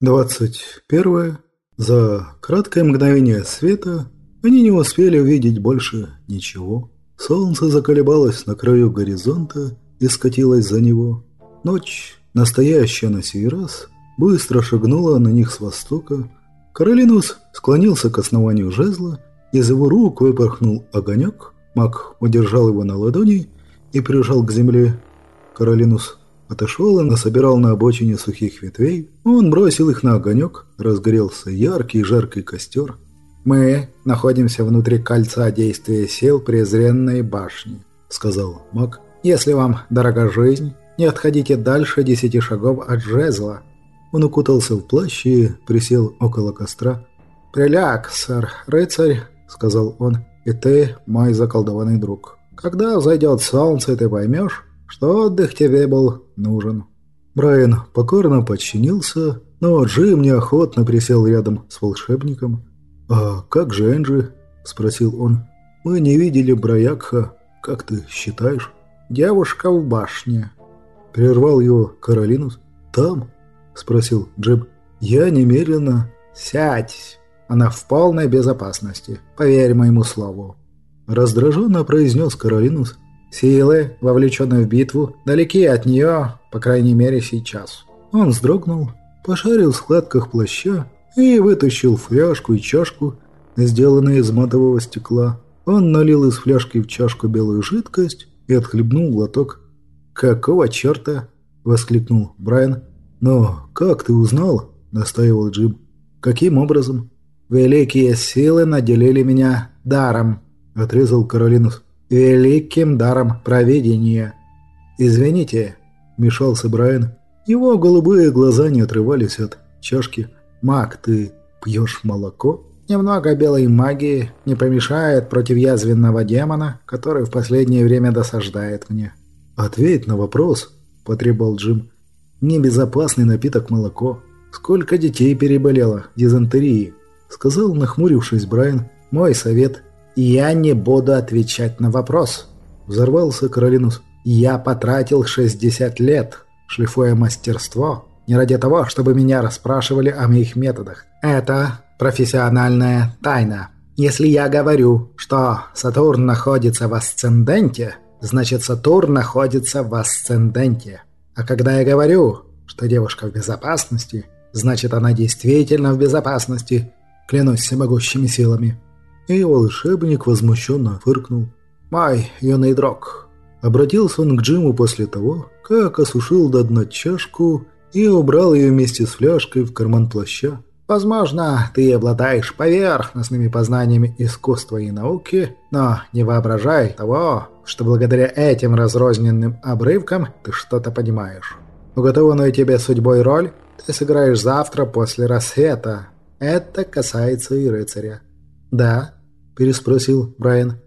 Двадцать первое. За краткое мгновение света они не успели увидеть больше ничего. Солнце заколебалось на краю горизонта и скатилось за него. Ночь, настоящая на сей раз, быстро шагнула на них с востока. Каролинус склонился к основанию жезла, из его рук выпорхнул огонек, маг удержал его на ладони и прижал к земле. Каролинус Отошел и насобирал на обочине сухих ветвей. Он бросил их на огонек. Разгорелся яркий жаркий костер. «Мы находимся внутри кольца действия сил презренной башни», — сказал маг. «Если вам дорога жизнь, не отходите дальше десяти шагов от жезла». Он укутался в плащ и присел около костра. «Приляг, сэр, рыцарь», — сказал он, — «и ты мой заколдованный друг. Когда взойдет солнце, ты поймешь, что отдых тебе был нужен». Брайан покорно подчинился, но Джим неохотно присел рядом с волшебником. «А как же Энджи?» – спросил он. «Мы не видели Браякха. Как ты считаешь?» «Девушка в башне». Прервал его Каролинус. «Там?» – спросил Джим. «Я немедленно...» «Сядь. Она в полной безопасности. Поверь моему слову». Раздраженно произнес Каролинус Силы, вовлеченные в битву, далеки от нее, по крайней мере сейчас. Он вздрогнул, пошарил в складках плаща и вытащил фляжку и чашку, сделанные из матового стекла. Он налил из фляжки в чашку белую жидкость и отхлебнул глоток. «Какого черта?» – воскликнул Брайан. «Но как ты узнал?» – настаивал Джим. «Каким образом?» «Великие силы наделили меня даром», – отрезал Каролинус великим даром проведения. «Извините», — мешался Брайан. Его голубые глаза не отрывались от чашки. «Маг, ты пьешь молоко?» «Немного белой магии не помешает против язвенного демона, который в последнее время досаждает мне». «Ответь на вопрос», — потребовал Джим. «Небезопасный напиток молоко. Сколько детей переболело дизентерией?» Сказал, нахмурившись Брайан. «Мой совет «Я не буду отвечать на вопрос», – взорвался Каролинус. «Я потратил 60 лет, шлифуя мастерство, не ради того, чтобы меня расспрашивали о моих методах. Это профессиональная тайна. Если я говорю, что Сатурн находится в асценденте, значит Сатурн находится в асценденте. А когда я говорю, что девушка в безопасности, значит она действительно в безопасности, клянусь всемогущими силами». И волшебник возмущенно фыркнул. «Мой юный друг!» Обратился он к Джиму после того, как осушил до дна чашку и убрал ее вместе с фляжкой в карман плаща. «Возможно, ты обладаешь поверхностными познаниями искусства и науки, но не воображай того, что благодаря этим разрозненным обрывкам ты что-то понимаешь. Уготованную тебе судьбой роль ты сыграешь завтра после рассвета. Это касается и рыцаря. Да, переспросил Брайан.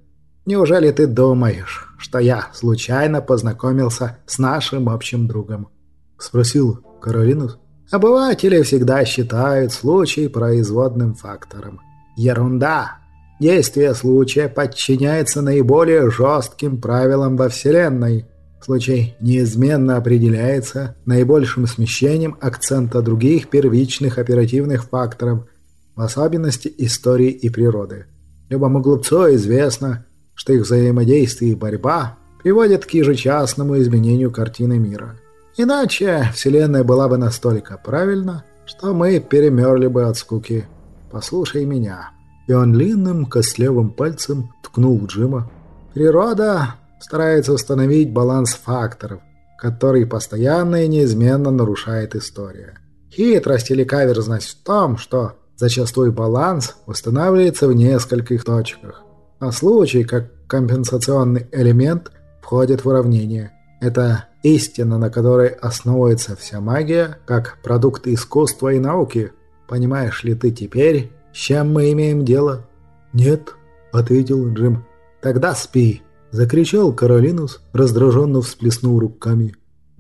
«Неужели ты думаешь, что я случайно познакомился с нашим общим другом?» Спросил Каролинус. «Обыватели всегда считают случай производным фактором. Ерунда! Действие случая подчиняется наиболее жестким правилам во Вселенной. Случай неизменно определяется наибольшим смещением акцента других первичных оперативных факторов, в особенности истории и природы. Любому глупцу известно, что их взаимодействие и борьба приводят к ежечасному изменению картины мира. Иначе Вселенная была бы настолько правильна, что мы перемерли бы от скуки. Послушай меня». И он длинным костлявым пальцем ткнул Джима. «Природа старается установить баланс факторов, который постоянно и неизменно нарушает история. Хитрость или каверзность в том, что Зачастую баланс устанавливается в нескольких точках, а случай, как компенсационный элемент, входит в уравнение. Это истина, на которой основывается вся магия, как продукт искусства и науки. Понимаешь ли ты теперь, с чем мы имеем дело? «Нет», — ответил Джим. «Тогда спи», — закричал Каролинус, раздраженно всплеснув руками.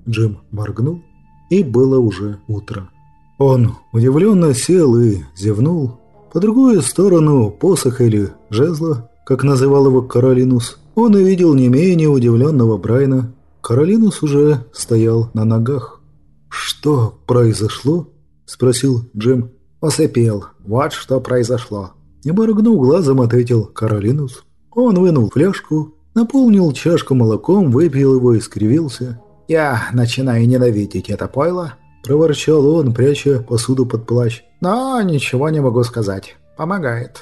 Джим моргнул, и было уже утро. Он удивленно сел и зевнул. По другую сторону посоха или жезла, как называл его Каролинус, он увидел не менее удивленного Брайна. Каролинус уже стоял на ногах. «Что произошло?» – спросил Джим. «Усыпил. Вот что произошло». Не моргнув глазом, ответил Каролинус. Он вынул фляжку, наполнил чашку молоком, выпил его и скривился. «Я начинаю ненавидеть это пойло», – проворчал он, пряча посуду под плащ. «Но ничего не могу сказать. Помогает».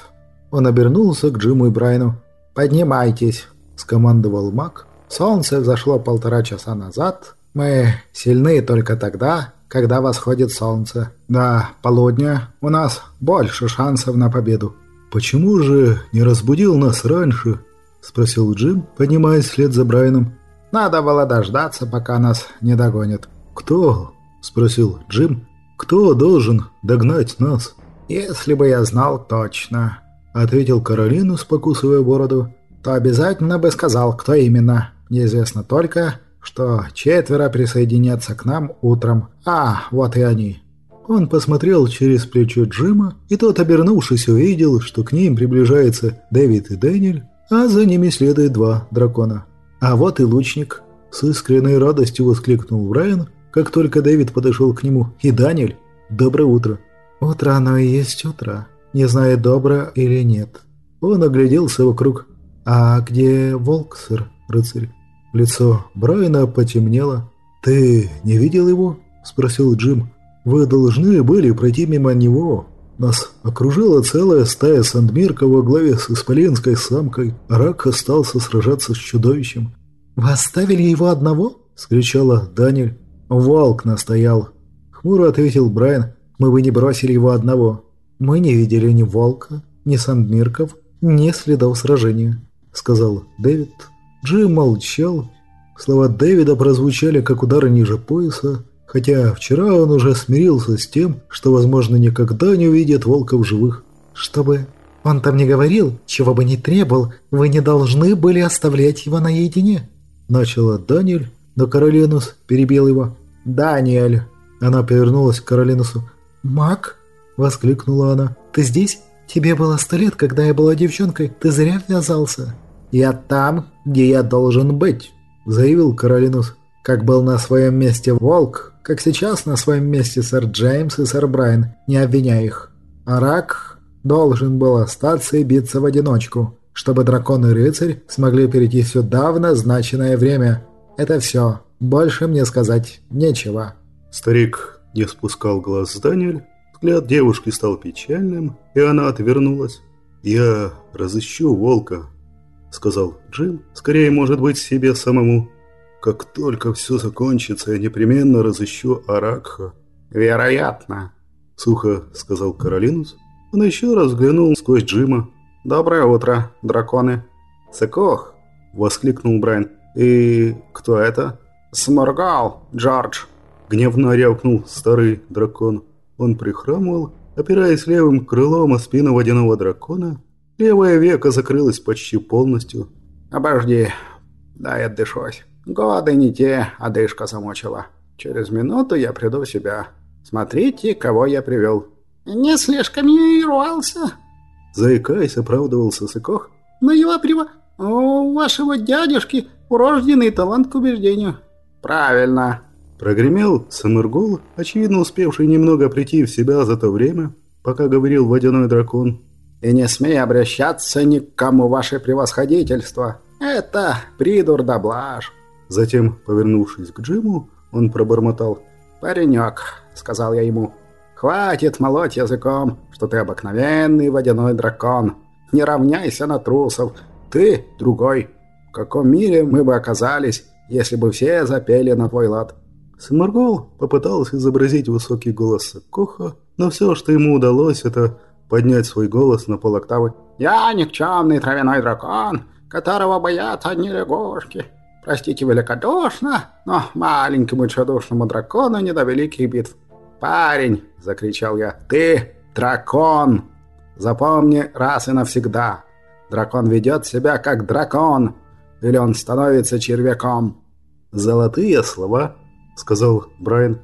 Он обернулся к Джиму и Брайну. «Поднимайтесь», – скомандовал маг. «Солнце взошло полтора часа назад. Мы сильны только тогда, когда восходит солнце. До полудня у нас больше шансов на победу». «Почему же не разбудил нас раньше?» – спросил Джим, поднимаясь вслед за Брайаном. «Надо было дождаться, пока нас не догонят». «Кто?» – спросил Джим. «Кто должен догнать нас?» «Если бы я знал точно», – ответил Каролину, спокусывая бороду, – «то обязательно бы сказал, кто именно. Неизвестно только, что четверо присоединятся к нам утром. А, вот и они». Он посмотрел через плечо Джима, и тот, обернувшись, увидел, что к ним приближается Дэвид и Дэниэль, а за ними следует два дракона. «А вот и лучник!» С искренней радостью воскликнул Брайан, как только Дэвид подошел к нему. «И Даниэль! Доброе утро!» «Утро оно и есть утро, не знаю, добро или нет». Он огляделся вокруг. «А где волк, сэр, рыцарь?» Лицо Брайана потемнело. «Ты не видел его?» – спросил Джим. Вы должны были пройти мимо него. Нас окружила целая стая сандмирков во главе с исполинской самкой. Рак остался сражаться с чудовищем. «Вы оставили его одного?» – скричала Даниэль. «Валк настоял». Хмуро ответил Брайан. «Мы бы не бросили его одного. Мы не видели ни волка, ни сандмирков, ни следов сражения», – сказал Дэвид. Джим молчал. Слова Дэвида прозвучали, как удары ниже пояса, Хотя вчера он уже смирился с тем, что, возможно, никогда не увидит волков живых. Чтобы он там не говорил, чего бы ни требовал, вы не должны были оставлять его наедине. Начала Даниэль, но Каролинус перебил его. «Даниэль!» Она повернулась к Каролинусу. «Мак?» – воскликнула она. «Ты здесь? Тебе было сто лет, когда я была девчонкой. Ты зря ввязался». «Я там, где я должен быть», – заявил Каролинус. «Как был на своем месте волк, как сейчас на своем месте сэр Джеймс и сэр Брайан, не обвиняя их. А Рак должен был остаться и биться в одиночку, чтобы дракон и рыцарь смогли перейти сюда в назначенное время. Это все. Больше мне сказать нечего». Старик не спускал глаз с Даниэль. Взгляд девушки стал печальным, и она отвернулась. «Я разыщу волка», — сказал Джим. «Скорее, может быть, себе самому». Как только все закончится, я непременно разыщу Аракха». «Вероятно», — сухо сказал Каролинус. Он еще раз взглянул сквозь Джима. «Доброе утро, драконы». «Сыкох!» — воскликнул Брайан. «И кто это?» «Сморгал, Джордж!» Гневно рявкнул старый дракон. Он прихрамывал, опираясь левым крылом о спину водяного дракона. Левое веко закрылось почти полностью. «Обожди, дай отдышусь». Годы не те, одышка замочила. Через минуту я приду в себя. Смотрите, кого я привел». «Не слишком не рвался?» Заикаясь, оправдывался Сыкох. «Но его прямо... У вашего дядюшки урожденный талант к убеждению». «Правильно». Прогремел Самыргол, очевидно успевший немного прийти в себя за то время, пока говорил водяной дракон. «И не смей обращаться ни к кому, ваше превосходительство. Это придур да блажь. Затем, повернувшись к Джиму, он пробормотал. «Паренек», — сказал я ему, — «хватит молоть языком, что ты обыкновенный водяной дракон. Не равняйся на трусов. Ты другой. В каком мире мы бы оказались, если бы все запели на твой лад?» Самаргол попытался изобразить высокий голос Коха, но все, что ему удалось, это поднять свой голос на полоктавы. «Я никчемный травяной дракон, которого боятся одни лягушки. Простите великодушно, но маленькому чадушному дракону не до великих битв. «Парень!» – закричал я. «Ты дракон! Запомни раз и навсегда. Дракон ведет себя как дракон, или он становится червяком». «Золотые слова», – сказал Брайан.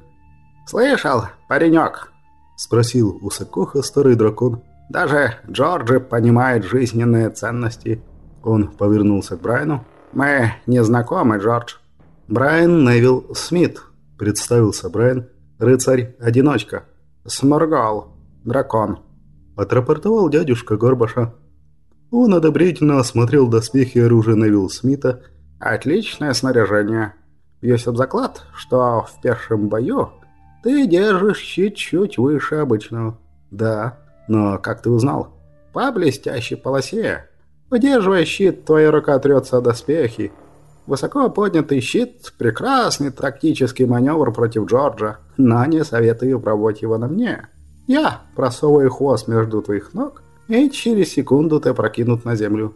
«Слышал, паренек?» – спросил у Сокоха старый дракон. «Даже Джорджи понимает жизненные ценности». Он повернулся к Брайану. «Мы не знакомы, Джордж». «Брайан Невилл Смит», — представился Брайан. «Рыцарь-одиночка». Сморгал. Дракон», — отрапортовал дядюшка Горбаша. Он одобрительно осмотрел доспехи и оружие Невилл Смита. «Отличное снаряжение. Есть об заклад, что в первом бою ты держишь щит чуть выше обычного». «Да, но как ты узнал?» «По блестящей полосе. Удерживая щит, твоя рука трется о доспехи. Высоко поднятый щит – прекрасный тактический маневр против Джорджа, но не советую пробовать его на мне. Я просовываю хвост между твоих ног, и через секунду ты прокинут на землю».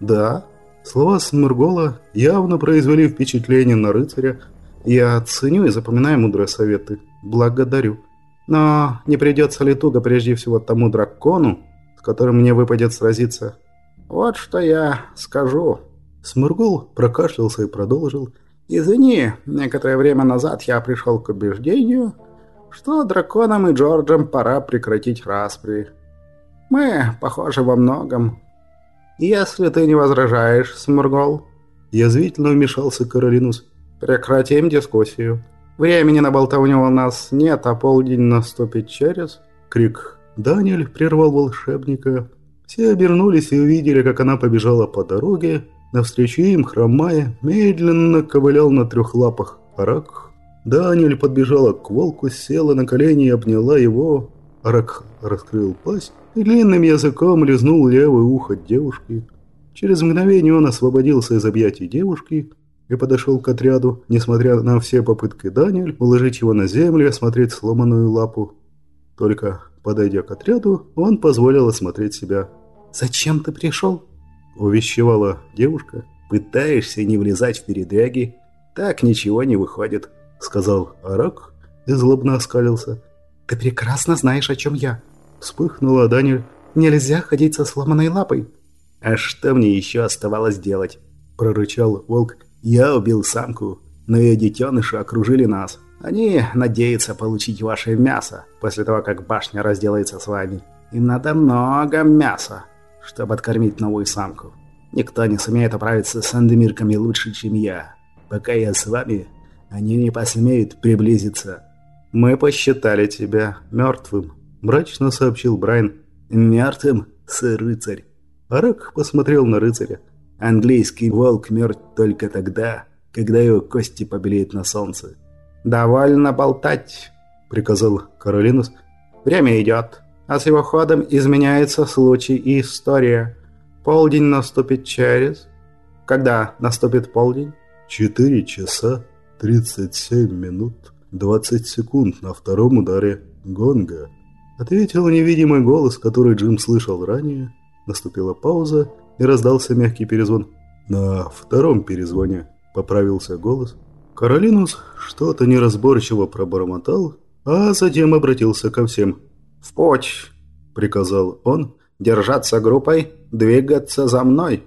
«Да». Слова Смургола явно произвели впечатление на рыцаря. «Я ценю и запоминаю мудрые советы. Благодарю. Но не придется ли туго прежде всего тому дракону, с которым мне выпадет сразиться?» «Вот что я скажу». Смургол прокашлялся и продолжил. «Извини, некоторое время назад я пришел к убеждению, что драконам и Джорджам пора прекратить распри. Мы похожи во многом. Если ты не возражаешь, Смургол...» Язвительно вмешался Каролинус. «Прекратим дискуссию. Времени на болтовню у нас нет, а полдень наступит через...» Крик Даниэль прервал волшебника. Все обернулись и увидели, как она побежала по дороге. Навстречу им, хромая, медленно ковылял на трех лапах Арак. Даниэль подбежала к волку, села на колени и обняла его. Арак раскрыл пасть и длинным языком лизнул левое ухо девушки. Через мгновение он освободился из объятий девушки и подошел к отряду, несмотря на все попытки Даниэль уложить его на землю и осмотреть сломанную лапу. Только подойдя к отряду, он позволил осмотреть себя. «Зачем ты пришел?» – увещевала девушка. «Пытаешься не влезать в передряги? Так ничего не выходит», – сказал Арак и злобно оскалился. «Ты прекрасно знаешь, о чем я», – вспыхнула Даниэль. «Нельзя ходить со сломанной лапой». «А что мне еще оставалось делать?» – прорычал волк. «Я убил самку, но ее детеныши окружили нас. Они надеются получить ваше мясо после того, как башня разделается с вами. Им надо много мяса, чтобы откормить новую самку. Никто не сумеет оправиться с андемирками лучше, чем я. Пока я с вами, они не посмеют приблизиться. «Мы посчитали тебя мертвым», – мрачно сообщил Брайан. «Мертвым, сэр рыцарь?» Арак посмотрел на рыцаря. «Английский волк мертв только тогда, когда его кости побелеют на солнце. «Довольно болтать», — приказал Каролинус. «Время идет, а с его ходом изменяется случай и история. Полдень наступит через...» «Когда наступит полдень?» «Четыре часа, тридцать семь минут, двадцать секунд на втором ударе гонга», — ответил невидимый голос, который Джим слышал ранее. Наступила пауза, и раздался мягкий перезвон. «На втором перезвоне», — поправился голос. Каролинус что-то неразборчиво пробормотал, а затем обратился ко всем. «В путь!» – приказал он. «Держаться группой, двигаться за мной!»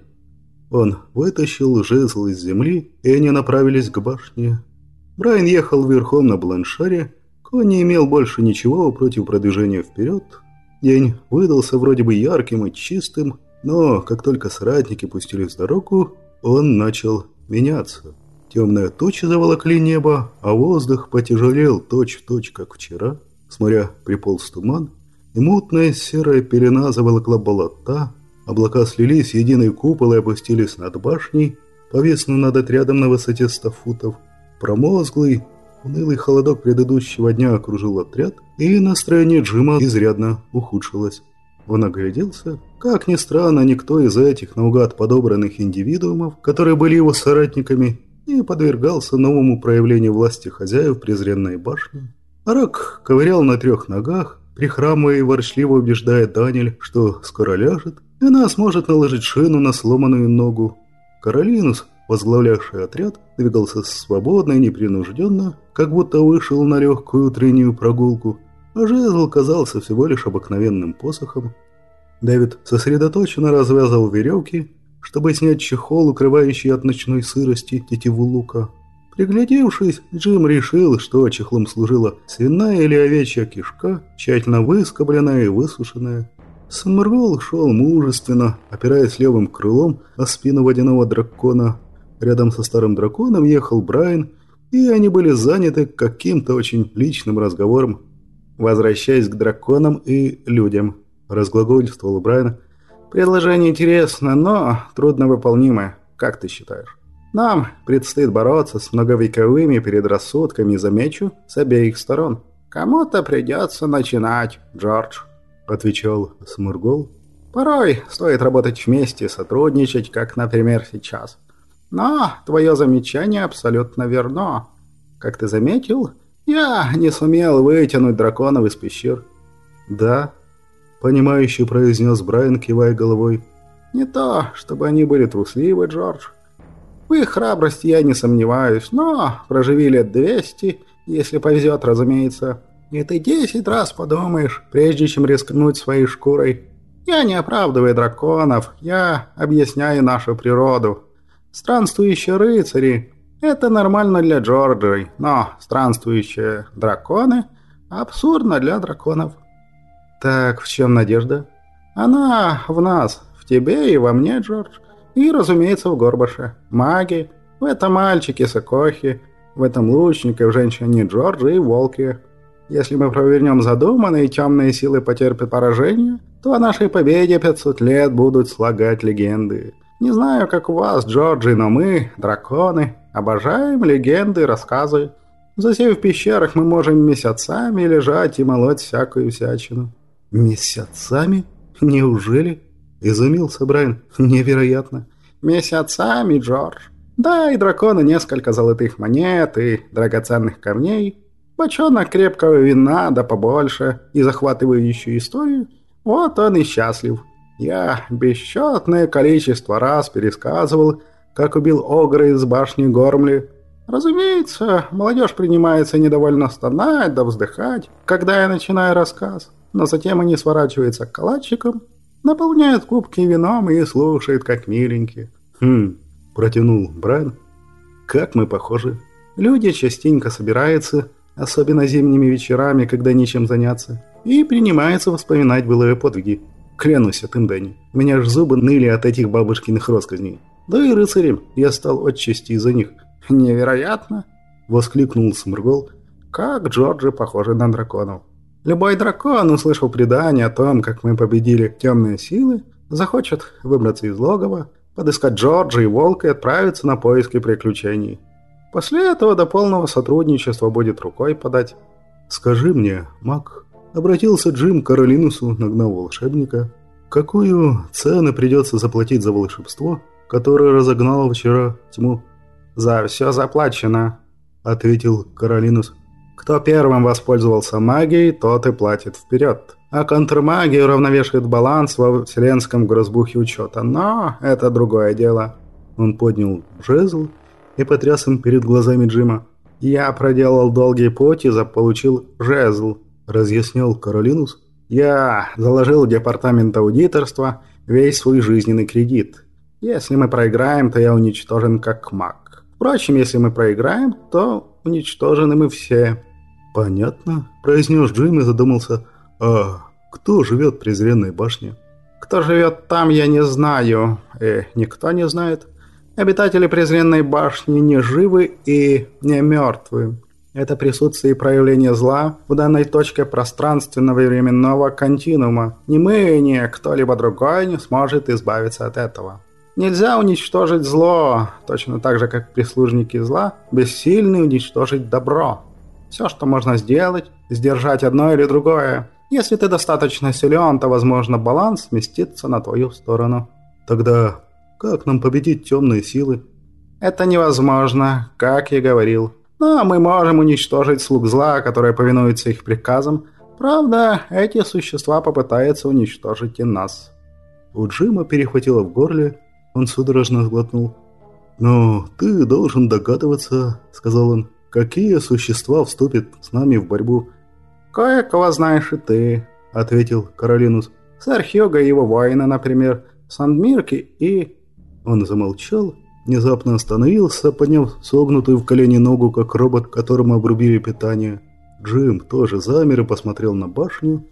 Он вытащил жезл из земли, и они направились к башне. Брайан ехал верхом на бланшаре, конь не имел больше ничего против продвижения вперед. День выдался вроде бы ярким и чистым, но как только соратники пустились в дорогу, он начал меняться. Темные тучи заволокли небо, а воздух потяжелел точь-в-точь, как вчера. С моря приполз туман, и мутная серая пелена заволокла болота. Облака слились в единый купол и опустились над башней, повиснув над отрядом на высоте ста футов. Промозглый, унылый холодок предыдущего дня окружил отряд, и настроение Джима изрядно ухудшилось. Он огляделся. Как ни странно, никто из этих наугад подобранных индивидуумов, которые были его соратниками, и подвергался новому проявлению власти хозяев презренной башни. Арак ковырял на трех ногах, прихрамывая и ворчливо убеждая Даниль, что скоро ляжет, и она сможет наложить шину на сломанную ногу. Каролинус, возглавлявший отряд, двигался свободно и непринужденно, как будто вышел на легкую утреннюю прогулку, а жезл казался всего лишь обыкновенным посохом. Дэвид сосредоточенно развязал веревки, чтобы снять чехол, укрывающий от ночной сырости тетиву лука. Приглядевшись, Джим решил, что чехлом служила свиная или овечья кишка, тщательно выскобленная и высушенная. Саммергол шел мужественно, опираясь левым крылом о спину водяного дракона. Рядом со старым драконом ехал Брайан, и они были заняты каким-то очень личным разговором. возвращаясь к драконам и людям, разглагольствовал Брайан. Предложение интересно, но трудновыполнимое, как ты считаешь? Нам предстоит бороться с многовековыми предрассудками, замечу, с обеих сторон. Кому-то придется начинать, Джордж, отвечал Смургол. Порой стоит работать вместе, сотрудничать, как, например, сейчас. Но твое замечание абсолютно верно. Как ты заметил, я не сумел вытянуть драконов из пещер. Да, понимающе произнес Брайан, кивая головой. Не то, чтобы они были трусливы, Джордж. В их храбрости я не сомневаюсь, но проживи лет двести, если повезет, разумеется. И ты десять раз подумаешь, прежде чем рискнуть своей шкурой. Я не оправдываю драконов, я объясняю нашу природу. Странствующие рыцари – это нормально для Джорджей, но странствующие драконы – абсурдно для драконов. Так, в чем надежда? Она в нас, в тебе и во мне, Джордж. И, разумеется, в Горбаше. Маги. В этом мальчике Сокохи. В этом лучнике, в женщине Джорджа и Волке. Если мы провернем задуманные темные силы потерпят поражение, то о нашей победе 500 лет будут слагать легенды. Не знаю, как у вас, Джорджи, но мы, драконы, обожаем легенды и рассказы. Засев в пещерах, мы можем месяцами лежать и молоть всякую всячину. Месяцами? Неужели? Изумился Брайан. Невероятно. Месяцами, Джордж. Да, и дракону несколько золотых монет и драгоценных камней. Бочонок крепкого вина, да побольше, и захватывающую историю. Вот он и счастлив. Я бесчетное количество раз пересказывал, как убил Огра из башни Гормли. Разумеется, молодежь принимается недовольно стонать да вздыхать, когда я начинаю рассказ, но затем они сворачиваются к калачикам наполняет кубки вином и слушает, как миленькие. «Хм», – протянул Брайан. «Как мы похожи. Люди частенько собираются, особенно зимними вечерами, когда нечем заняться, и принимаются вспоминать былые подвиги. Клянусь этим, Дэнни, у меня ж зубы ныли от этих бабушкиных россказней. Да и рыцарем я стал отчасти из-за них». «Невероятно!» – воскликнул Сморгол. «Как Джорджи похожи на драконов!» Любой дракон, услышав предание о том, как мы победили темные силы, захочет выбраться из логова, подыскать Джорджа и Волка и отправиться на поиски приключений. После этого до полного сотрудничества будет рукой подать. «Скажи мне, маг», — обратился Джим к Каролинусу, нагнав волшебника, «какую цену придется заплатить за волшебство, которое разогнало вчера тьму?» «За все заплачено», — ответил Каролинус. Кто первым воспользовался магией, тот и платит вперед. А контрмагия уравновешивает баланс во вселенском грозбухе учета. Но это другое дело. Он поднял жезл и потряс им перед глазами Джима. «Я проделал долгий путь и заполучил жезл», – разъяснил Каролинус. «Я заложил в департамент аудиторства весь свой жизненный кредит. Если мы проиграем, то я уничтожен как маг. Впрочем, если мы проиграем, то уничтожены мы все. «Понятно», – произнес Джим и задумался. «А кто живет в презренной башне?» «Кто живет там, я не знаю. И никто не знает. Обитатели презренной башни не живы и не мертвы. Это присутствие и проявление зла в данной точке пространственного и временного континуума. Ни мы, ни кто-либо другой не сможет избавиться от этого». Нельзя уничтожить зло, точно так же, как прислужники зла бессильны уничтожить добро. Все, что можно сделать, сдержать одно или другое. Если ты достаточно силен, то, возможно, баланс сместится на твою сторону. Тогда как нам победить темные силы? Это невозможно, как я говорил. Но мы можем уничтожить слуг зла, которые повинуются их приказам. Правда, эти существа попытаются уничтожить и нас. У Джима перехватило в горле, он судорожно сглотнул. «Но ты должен догадываться», — сказал он. Какие существа вступят с нами в борьбу?» «Кое-кого знаешь и ты», — ответил Каролинус. «Сэр Хьюга и его воины, например, Сандмирки и...» Он замолчал, внезапно остановился, подняв согнутую в колени ногу, как робот, которому обрубили питание. Джим тоже замер и посмотрел на башню.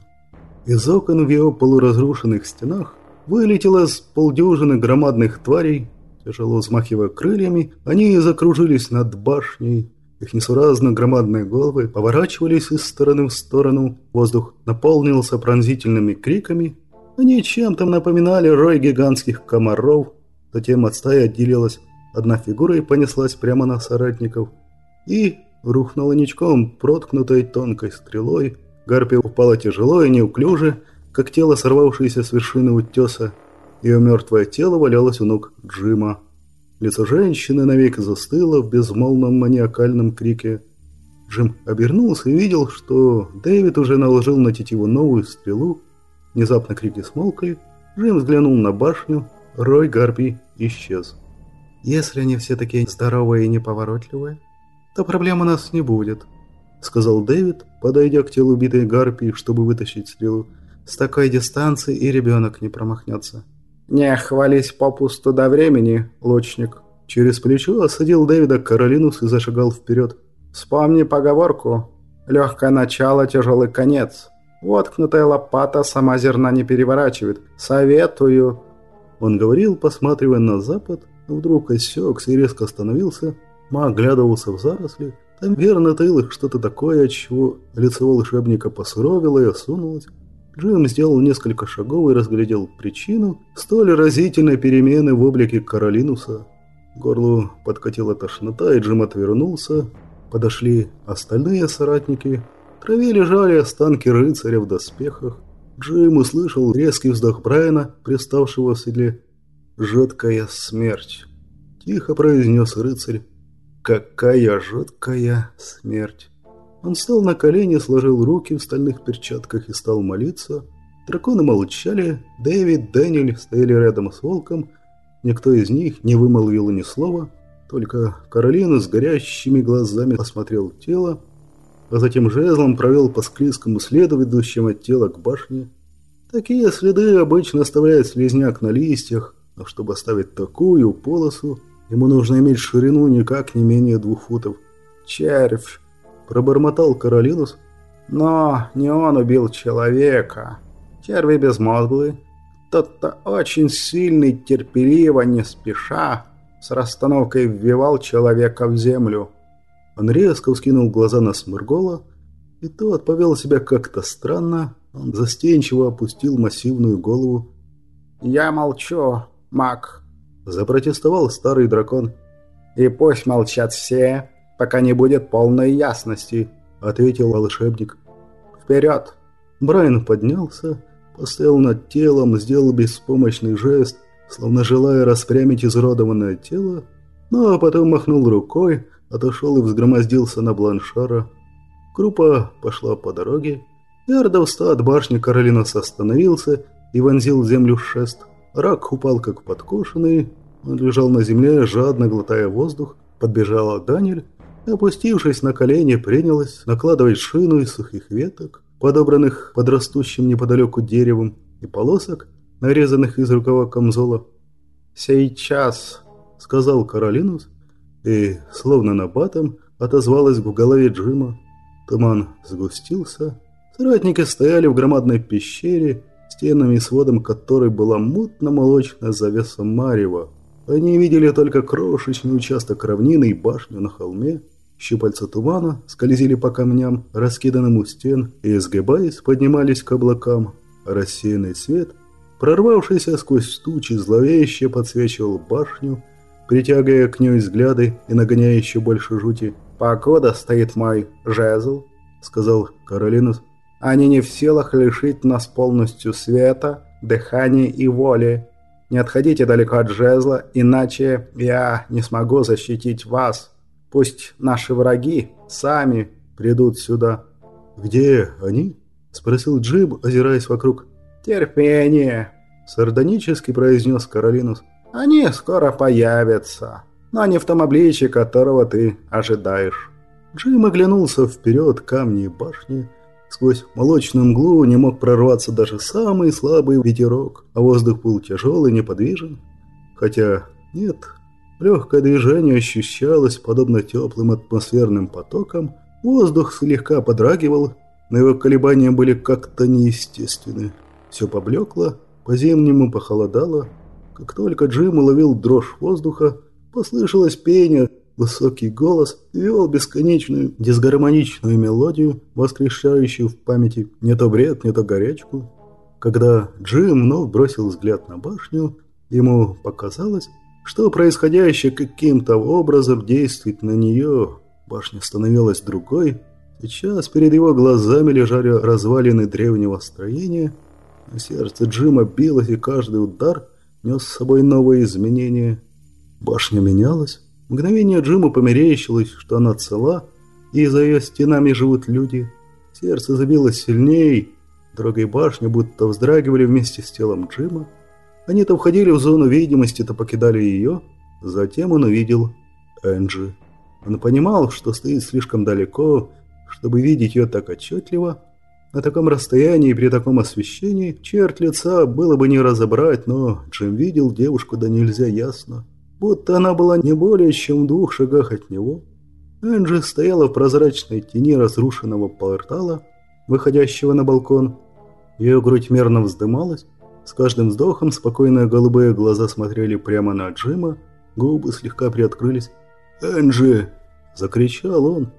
Из окон в его полуразрушенных стенах вылетело с полдюжины громадных тварей. Тяжело взмахивая крыльями, они закружились над башней, Их несуразно громадные головы поворачивались из стороны в сторону. Воздух наполнился пронзительными криками. Они чем-то напоминали рой гигантских комаров. Затем от стаи отделилась одна фигура и понеслась прямо на соратников. И рухнула ничком, проткнутой тонкой стрелой. Гарпия упала тяжело и неуклюже, как тело, сорвавшееся с вершины утеса. Ее мертвое тело валялось у ног Джима. Лицо женщины навек застыло в безмолвном маниакальном крике. Джим обернулся и видел, что Дэвид уже наложил на тетиву новую стрелу. Внезапно крики смолкли. Джим взглянул на башню. Рой Гарпий исчез. «Если они все такие здоровые и неповоротливые, то проблем у нас не будет», — сказал Дэвид, подойдя к телу убитой Гарпии, чтобы вытащить стрелу. «С такой дистанции и ребенок не промахнется». «Не хвались попусту до времени, лучник». Через плечо осадил Дэвида Каролинус и зашагал вперед. «Вспомни поговорку. Легкое начало, тяжелый конец. Воткнутая лопата сама зерна не переворачивает. Советую». Он говорил, посматривая на запад, но вдруг осекся и резко остановился. Ма оглядывался в заросли. Там верно таилось что-то такое, от чего лицо волшебника посуровило и осунулось. Джим сделал несколько шагов и разглядел причину столь разительной перемены в облике Каролинуса. Горлу подкатила тошнота, и Джим отвернулся. Подошли остальные соратники. В траве лежали останки рыцаря в доспехах. Джим услышал резкий вздох Брайана, приставшего в седле. «Жуткая смерть», – тихо произнес рыцарь. «Какая жуткая смерть». Он встал на колени, сложил руки в стальных перчатках и стал молиться. Драконы молчали, Дэвид, Дэниэль стояли рядом с волком. Никто из них не вымолвил ни слова, только Каролина с горящими глазами осмотрел тело, а затем жезлом провел по склизкому следу, ведущему от тела к башне. Такие следы обычно оставляет слизняк на листьях, но чтобы оставить такую полосу, ему нужно иметь ширину никак не менее двух футов. «Червь!» Пробормотал Каролинус. Но не он убил человека. Черви безмозглый. Тот-то очень сильный, терпеливо, не спеша, с расстановкой вбивал человека в землю. Он резко глаза на Смыргола, и тот повел себя как-то странно. Он застенчиво опустил массивную голову. «Я молчу, маг», — запротестовал старый дракон. «И пусть молчат все, пока не будет полной ясности», — ответил волшебник. «Вперед!» Брайан поднялся, поставил над телом, сделал беспомощный жест, словно желая распрямить изуродованное тело, ну а потом махнул рукой, отошел и взгромоздился на бланшара. Группа пошла по дороге. Ярдов ста от башни Каролинос остановился и вонзил в землю шест. Рак упал как подкошенный, он лежал на земле, жадно глотая воздух. Подбежала Даниль опустившись на колени, принялась накладывать шину из сухих веток, подобранных под растущим неподалеку деревом, и полосок, нарезанных из рукава камзола. «Сейчас», — сказал Каролинус, и, словно на батом, отозвалась в голове Джима. Туман сгустился. Соратники стояли в громадной пещере, стенами и сводом которой была мутно-молочная завеса Марева. Они видели только крошечный участок равнины и башню на холме, Щупальца тумана скользили по камням, раскиданным у стен, и, сгибаясь, поднимались к облакам. Рассеянный свет, прорвавшийся сквозь тучи, зловеще подсвечивал башню, притягивая к ней взгляды и нагоняя еще больше жути. «Покуда стоит мой жезл», — сказал Каролинус. «Они не в силах лишить нас полностью света, дыхания и воли. Не отходите далеко от жезла, иначе я не смогу защитить вас». Пусть наши враги сами придут сюда». «Где они?» – спросил Джим, озираясь вокруг. «Терпение», – сардонически произнес Каролинус. «Они скоро появятся, но не в том обличье, которого ты ожидаешь». Джим оглянулся вперед камни и башни. Сквозь молочную мглу не мог прорваться даже самый слабый ветерок, а воздух был тяжелый неподвижен. Хотя нет, Легкое движение ощущалось, подобно теплым атмосферным потокам. Воздух слегка подрагивал, но его колебания были как-то неестественны. Все поблекло, по-зимнему похолодало. Как только Джим уловил дрожь воздуха, послышалось пение, высокий голос вел бесконечную дисгармоничную мелодию, воскрешающую в памяти не то бред, не то горячку. Когда Джим вновь бросил взгляд на башню, ему показалось, что происходящее каким-то образом действует на нее. Башня становилась другой. Сейчас перед его глазами лежали развалины древнего строения. Сердце Джима билось, и каждый удар нес с собой новые изменения. Башня менялась. Мгновение Джиму померещилось, что она цела, и за ее стенами живут люди. Сердце забилось сильней. Дорога башня будто вздрагивали вместе с телом Джима. Они то входили в зону видимости, то покидали ее. Затем он увидел Энджи. Он понимал, что стоит слишком далеко, чтобы видеть ее так отчетливо. На таком расстоянии и при таком освещении черт лица было бы не разобрать, но Джим видел девушку да нельзя ясно. Будто она была не более чем в двух шагах от него. Энджи стояла в прозрачной тени разрушенного портала, выходящего на балкон. Ее грудь мерно вздымалась. С каждым вздохом спокойные голубые глаза смотрели прямо на Джима, губы слегка приоткрылись. «Энджи!» – закричал он.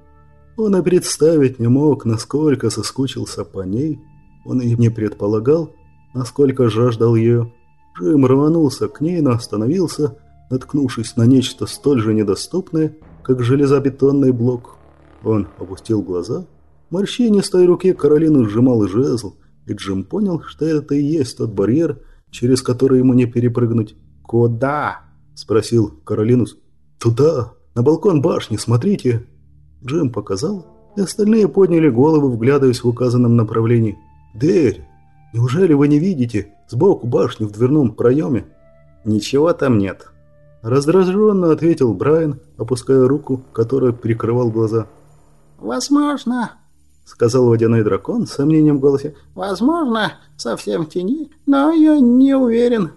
Он и представить не мог, насколько соскучился по ней. Он и не предполагал, насколько жаждал ее. Джим рванулся к ней, но остановился, наткнувшись на нечто столь же недоступное, как железобетонный блок. Он опустил глаза. Морщинистой руке Каролину сжимал жезл, и Джим понял, что это и есть тот барьер, через который ему не перепрыгнуть. «Куда?» – спросил Каролинус. «Туда, на балкон башни, смотрите!» Джим показал, и остальные подняли головы, вглядываясь в указанном направлении. «Дверь! Неужели вы не видите? Сбоку башни в дверном проеме?» «Ничего там нет», Раздраженно ответил Брайан, опуская руку, которая прикрывал глаза. «Возможно», — сказал водяной дракон с сомнением в голосе. «Возможно, совсем в тени, но я не уверен».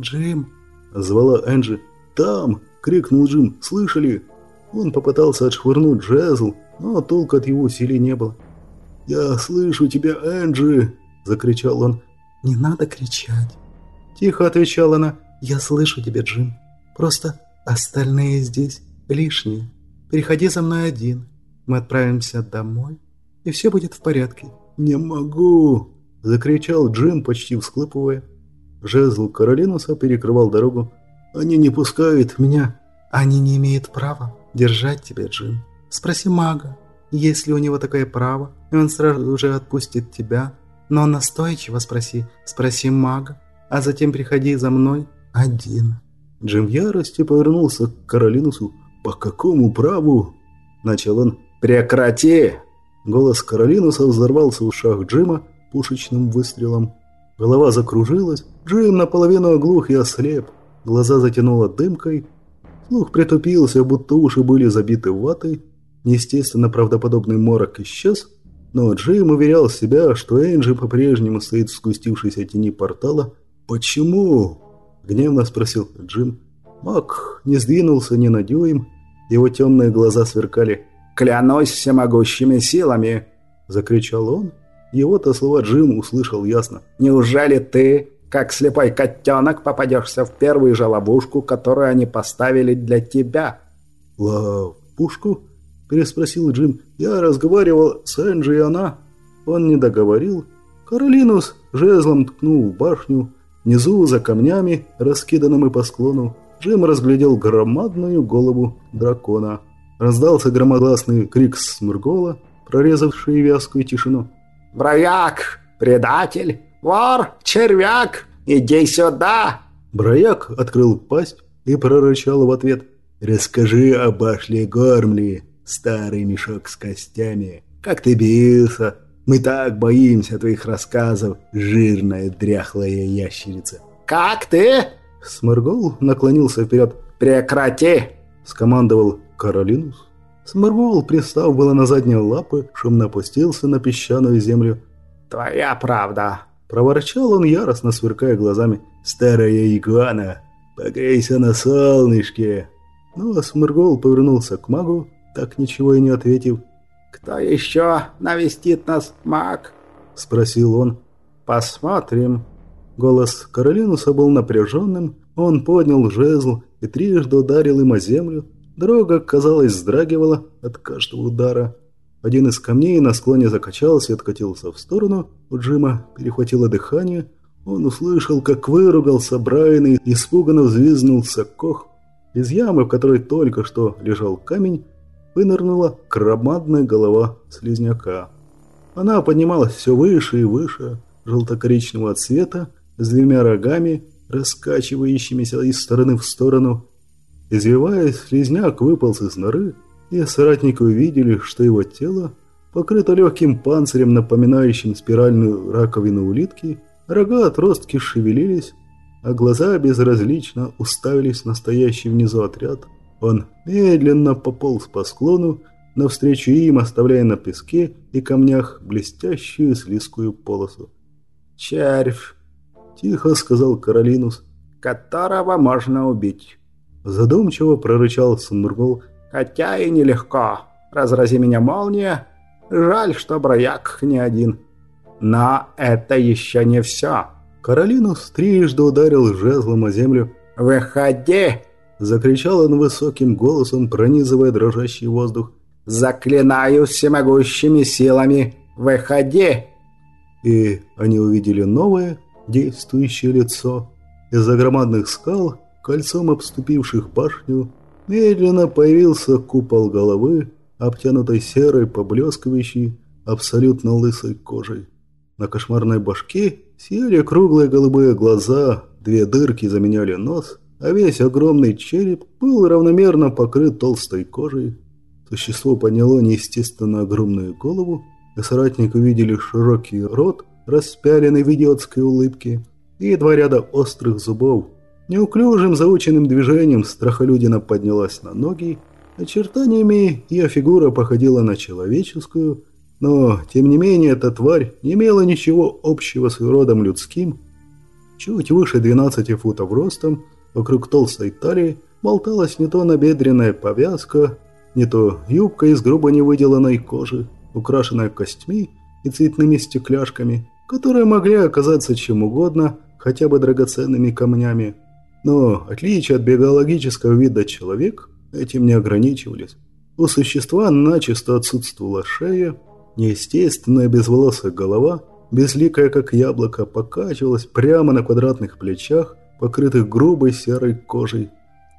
«Джим!» — звала Энджи. «Там!» — крикнул Джим. «Слышали?» Он попытался отшвырнуть жезл, но толка от его усилий не было. «Я слышу тебя, Энджи!» — закричал он. «Не надо кричать!» Тихо отвечала она. «Я слышу тебя, Джим!» Просто остальные здесь лишние. Переходи за мной один. Мы отправимся домой, и все будет в порядке». «Не могу!» – закричал Джим, почти всклыпывая. Жезл Каролинуса перекрывал дорогу. «Они не пускают меня!» «Они не имеют права держать тебя, Джим. Спроси мага, есть ли у него такое право, и он сразу же отпустит тебя. Но настойчиво спроси, спроси мага, а затем приходи за мной один». Джим в ярости повернулся к Каролинусу. «По какому праву?» Начал он. «Прекрати!» Голос Каролинуса взорвался в ушах Джима пушечным выстрелом. Голова закружилась, Джим наполовину оглух и ослеп. Глаза затянуло дымкой. Слух притупился, будто уши были забиты ватой. Естественно, правдоподобный морок исчез, но Джим уверял себя, что Энджи по-прежнему стоит в спустившейся тени портала. «Почему?» Гневно спросил Джим. Мак не сдвинулся ни на дюйм. Его темные глаза сверкали. «Клянусь всемогущими силами!» Закричал он. Его-то слова Джим услышал ясно. «Неужели ты, как слепой котенок, попадешься в первую же ловушку, которую они поставили для тебя?» «Ловушку?» Переспросил Джим. «Я разговаривал с Энджи и она...» Он не договорил. Каролинус жезлом ткнул в башню, Внизу, за камнями, раскиданными по склону, Джим разглядел громадную голову дракона. Раздался громогласный крик Смургола, прорезавший вязкую тишину. «Брояк! Предатель! Вор! Червяк! Иди сюда!» Брояк открыл пасть и прорычал в ответ. «Расскажи о башле Гормли, старый мешок с костями. Как ты бился, мы так боимся твоих рассказов, жирная дряхлая ящерица». «Как ты?» Сморгол наклонился вперед. «Прекрати!» Скомандовал Каролинус. Сморгол, пристав было на задние лапы, шумно опустился на песчаную землю. «Твоя правда!» Проворчал он, яростно сверкая глазами. «Старая игуана, погрейся на солнышке!» Но Сморгол повернулся к магу, так ничего и не ответив. «Кто еще навестит нас, маг?» – спросил он. «Посмотрим». Голос Каролинуса был напряженным, он поднял жезл и трижды ударил им о землю. Дорога, казалось, вздрагивала от каждого удара. Один из камней на склоне закачался и откатился в сторону. У Джима перехватило дыхание. Он услышал, как выругался Брайан и испуганно взвизгнулся Кох. Из ямы, в которой только что лежал камень, вынырнула громадная голова слизняка. Она поднималась все выше и выше, желто-коричневого цвета, с двумя рогами, раскачивающимися из стороны в сторону. Извиваясь, слизняк выполз из норы, и соратники увидели, что его тело покрыто легким панцирем, напоминающим спиральную раковину улитки, рога отростки шевелились, а глаза безразлично уставились на стоящий внизу отряд. Он медленно пополз по склону, навстречу им, оставляя на песке и камнях блестящую слизкую полосу. «Червь!» – тихо сказал Каролинус. «Которого можно убить!» Задумчиво прорычал Смургол. «Хотя и нелегко. Разрази меня молния. Жаль, что брояк не один. Но это еще не все!» Каролинус трижды ударил жезлом о землю. «Выходи!» – закричал он высоким голосом, пронизывая дрожащий воздух. «Заклинаю всемогущими силами! Выходи!» И они увидели новое, действующее лицо. Из-за громадных скал, кольцом обступивших башню, медленно появился купол головы, обтянутой серой, поблескивающей, абсолютно лысой кожей. На кошмарной башке сияли круглые голубые глаза, две дырки заменяли нос, а весь огромный череп был равномерно покрыт толстой кожей. Существо подняло неестественно огромную голову, и соратники увидели широкий рот, распяленный в идиотской улыбке, и два ряда острых зубов. Неуклюжим заученным движением страхолюдина поднялась на ноги, очертаниями ее фигура походила на человеческую, но, тем не менее, эта тварь не имела ничего общего с родом людским. Чуть выше 12 футов ростом, вокруг толстой талии, болталась не то набедренная повязка, не то юбка из грубо невыделанной кожи, украшенная костьми и цветными стекляшками, которые могли оказаться чем угодно, хотя бы драгоценными камнями. Но отличие от биологического вида человек этим не ограничивались. У существа начисто отсутствовала шея, Неестественная безволосая голова, безликая как яблоко, покачивалась прямо на квадратных плечах, покрытых грубой серой кожей.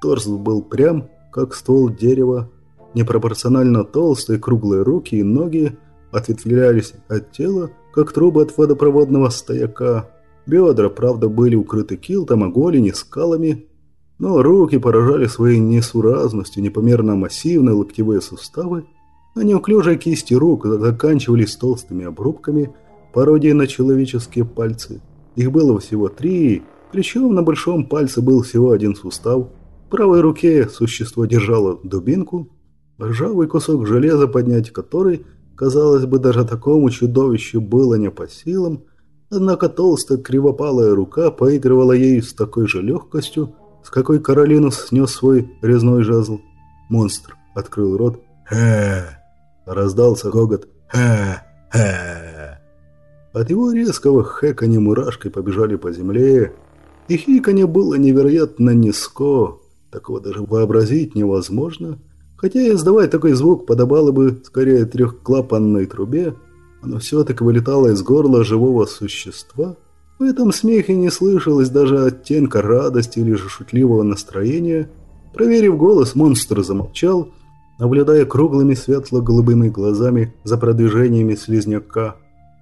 Торс был прям, как ствол дерева. Непропорционально толстые круглые руки и ноги ответвлялись от тела, как трубы от водопроводного стояка. Бедра, правда, были укрыты килтом, а голени – скалами. Но руки поражали своей несуразностью, непомерно массивные локтевые суставы – а неуклюжие кисти рук заканчивались толстыми обрубками, пародией на человеческие пальцы. Их было всего три, причем на большом пальце был всего один сустав. В правой руке существо держало дубинку, ржавый кусок железа, поднять который, казалось бы, даже такому чудовищу было не по силам, однако толстая кривопалая рука поигрывала ею с такой же легкостью, с какой Каролинус снес свой резной жезл. Монстр открыл рот. «Хэ!» Раздался гогот «Хэ-хэ». От его резкого хэканья мурашкой побежали по земле. И хиканье было невероятно низко. Такого даже вообразить невозможно. Хотя издавать такой звук подобало бы скорее трехклапанной трубе, оно все-таки вылетало из горла живого существа. В этом смехе не слышалось даже оттенка радости или же шутливого настроения. Проверив голос, монстр замолчал наблюдая круглыми светло-голубыми глазами за продвижениями слизняка.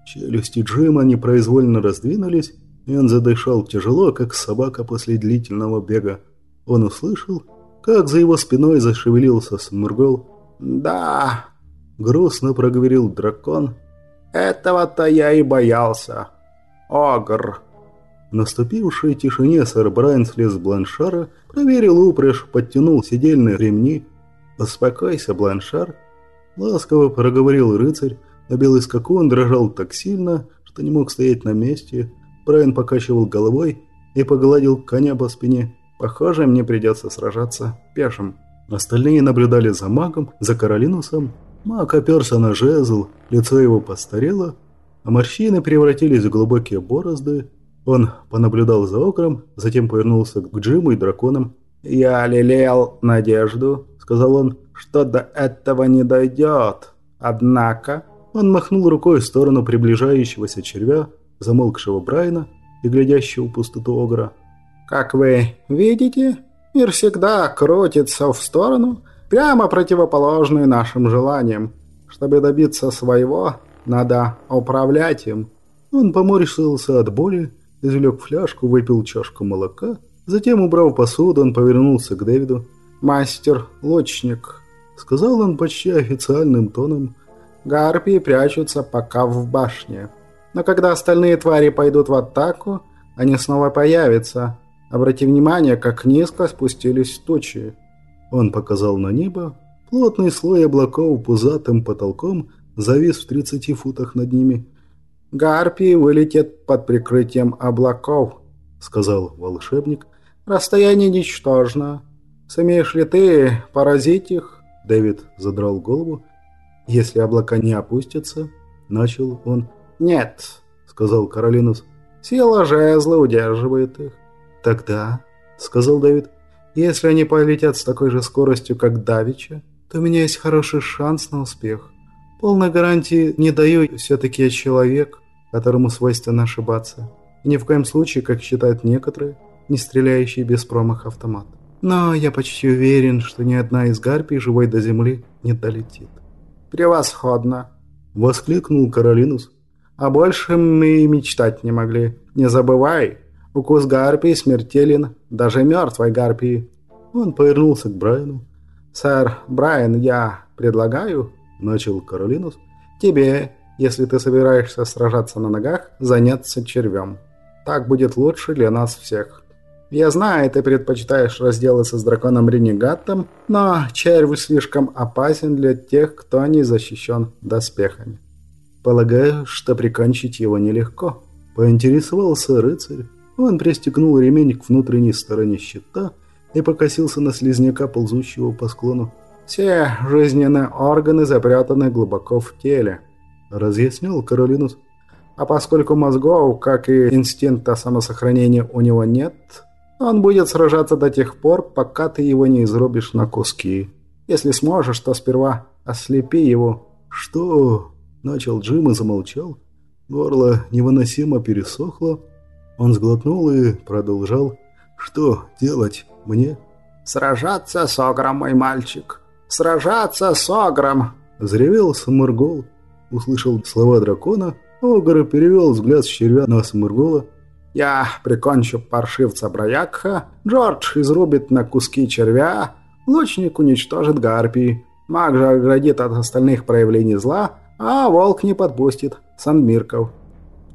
Челюсти Джима непроизвольно раздвинулись, и он задышал тяжело, как собака после длительного бега. Он услышал, как за его спиной зашевелился Смургол. «Да», — грустно проговорил дракон. «Этого-то я и боялся. Огр». В наступившей тишине сэр Брайан слез бланшара, проверил упряжь, подтянул седельные ремни, «Успокойся, Бланшар», — ласково проговорил рыцарь, а белый скакун дрожал так сильно, что не мог стоять на месте. Брайан покачивал головой и погладил коня по спине. «Похоже, мне придется сражаться пешим». Остальные наблюдали за магом, за Каролинусом. Маг оперся на жезл, лицо его постарело, а морщины превратились в глубокие борозды. Он понаблюдал за окром, затем повернулся к Джиму и драконам. «Я лелеял надежду», — сказал он, — «что до этого не дойдет. Однако...» Он махнул рукой в сторону приближающегося червя, замолкшего Брайна и глядящего в пустоту Огра. «Как вы видите, мир всегда крутится в сторону, прямо противоположную нашим желаниям. Чтобы добиться своего, надо управлять им». Он поморщился от боли, извлек фляжку, выпил чашку молока. Затем, убрав посуду, он повернулся к Дэвиду. «Мастер-лучник», — сказал он почти официальным тоном, — Гарпии прячутся пока в башне. Но когда остальные твари пойдут в атаку, они снова появятся. Обрати внимание, как низко спустились тучи. Он показал на небо. Плотный слой облаков пузатым потолком завис в 30 футах над ними. «Гарпии вылетят под прикрытием облаков», — сказал волшебник. «Расстояние ничтожно. Сумеешь ли ты поразить их?» Дэвид задрал голову. «Если облака не опустятся», — начал он. «Нет», — сказал Каролинус, — «сила жезла удерживает их». «Тогда», — сказал Давид, — «если они полетят с такой же скоростью, как Давича, то у меня есть хороший шанс на успех. Полной гарантии не даю, все-таки я человек, которому свойственно ошибаться. И ни в коем случае, как считают некоторые, не стреляющий без промаха автомат. Но я почти уверен, что ни одна из гарпий живой до земли не долетит. «Превосходно!» — воскликнул Каролинус. «О большем мы и мечтать не могли. Не забывай, укус гарпии смертелен, даже мертвой гарпии». Он повернулся к Брайану. «Сэр Брайан, я предлагаю...» — начал Каролинус. «Тебе, если ты собираешься сражаться на ногах, заняться червем. Так будет лучше для нас всех». Я знаю, ты предпочитаешь разделаться с драконом-ренегатом, но червь слишком опасен для тех, кто не защищен доспехами. Полагаю, что прикончить его нелегко. Поинтересовался рыцарь. Он пристегнул ремень к внутренней стороне щита и покосился на слизняка, ползущего по склону. «Все жизненные органы запрятаны глубоко в теле», — разъяснил Каролинус. «А поскольку мозгов, как и инстинкта самосохранения, у него нет, он будет сражаться до тех пор, пока ты его не изрубишь на куски. Если сможешь, то сперва ослепи его». «Что?» – начал Джим и замолчал. Горло невыносимо пересохло. Он сглотнул и продолжал. «Что делать мне?» «Сражаться с Огром, мой мальчик! Сражаться с Огром!» Заревел Самургол. Услышал слова дракона. Огр перевел взгляд с червя на Самургола. Я прикончу паршивца Браякха, Джордж изрубит на куски червя, лучник уничтожит гарпии, маг же оградит от остальных проявлений зла, а волк не подпустит сандмирков.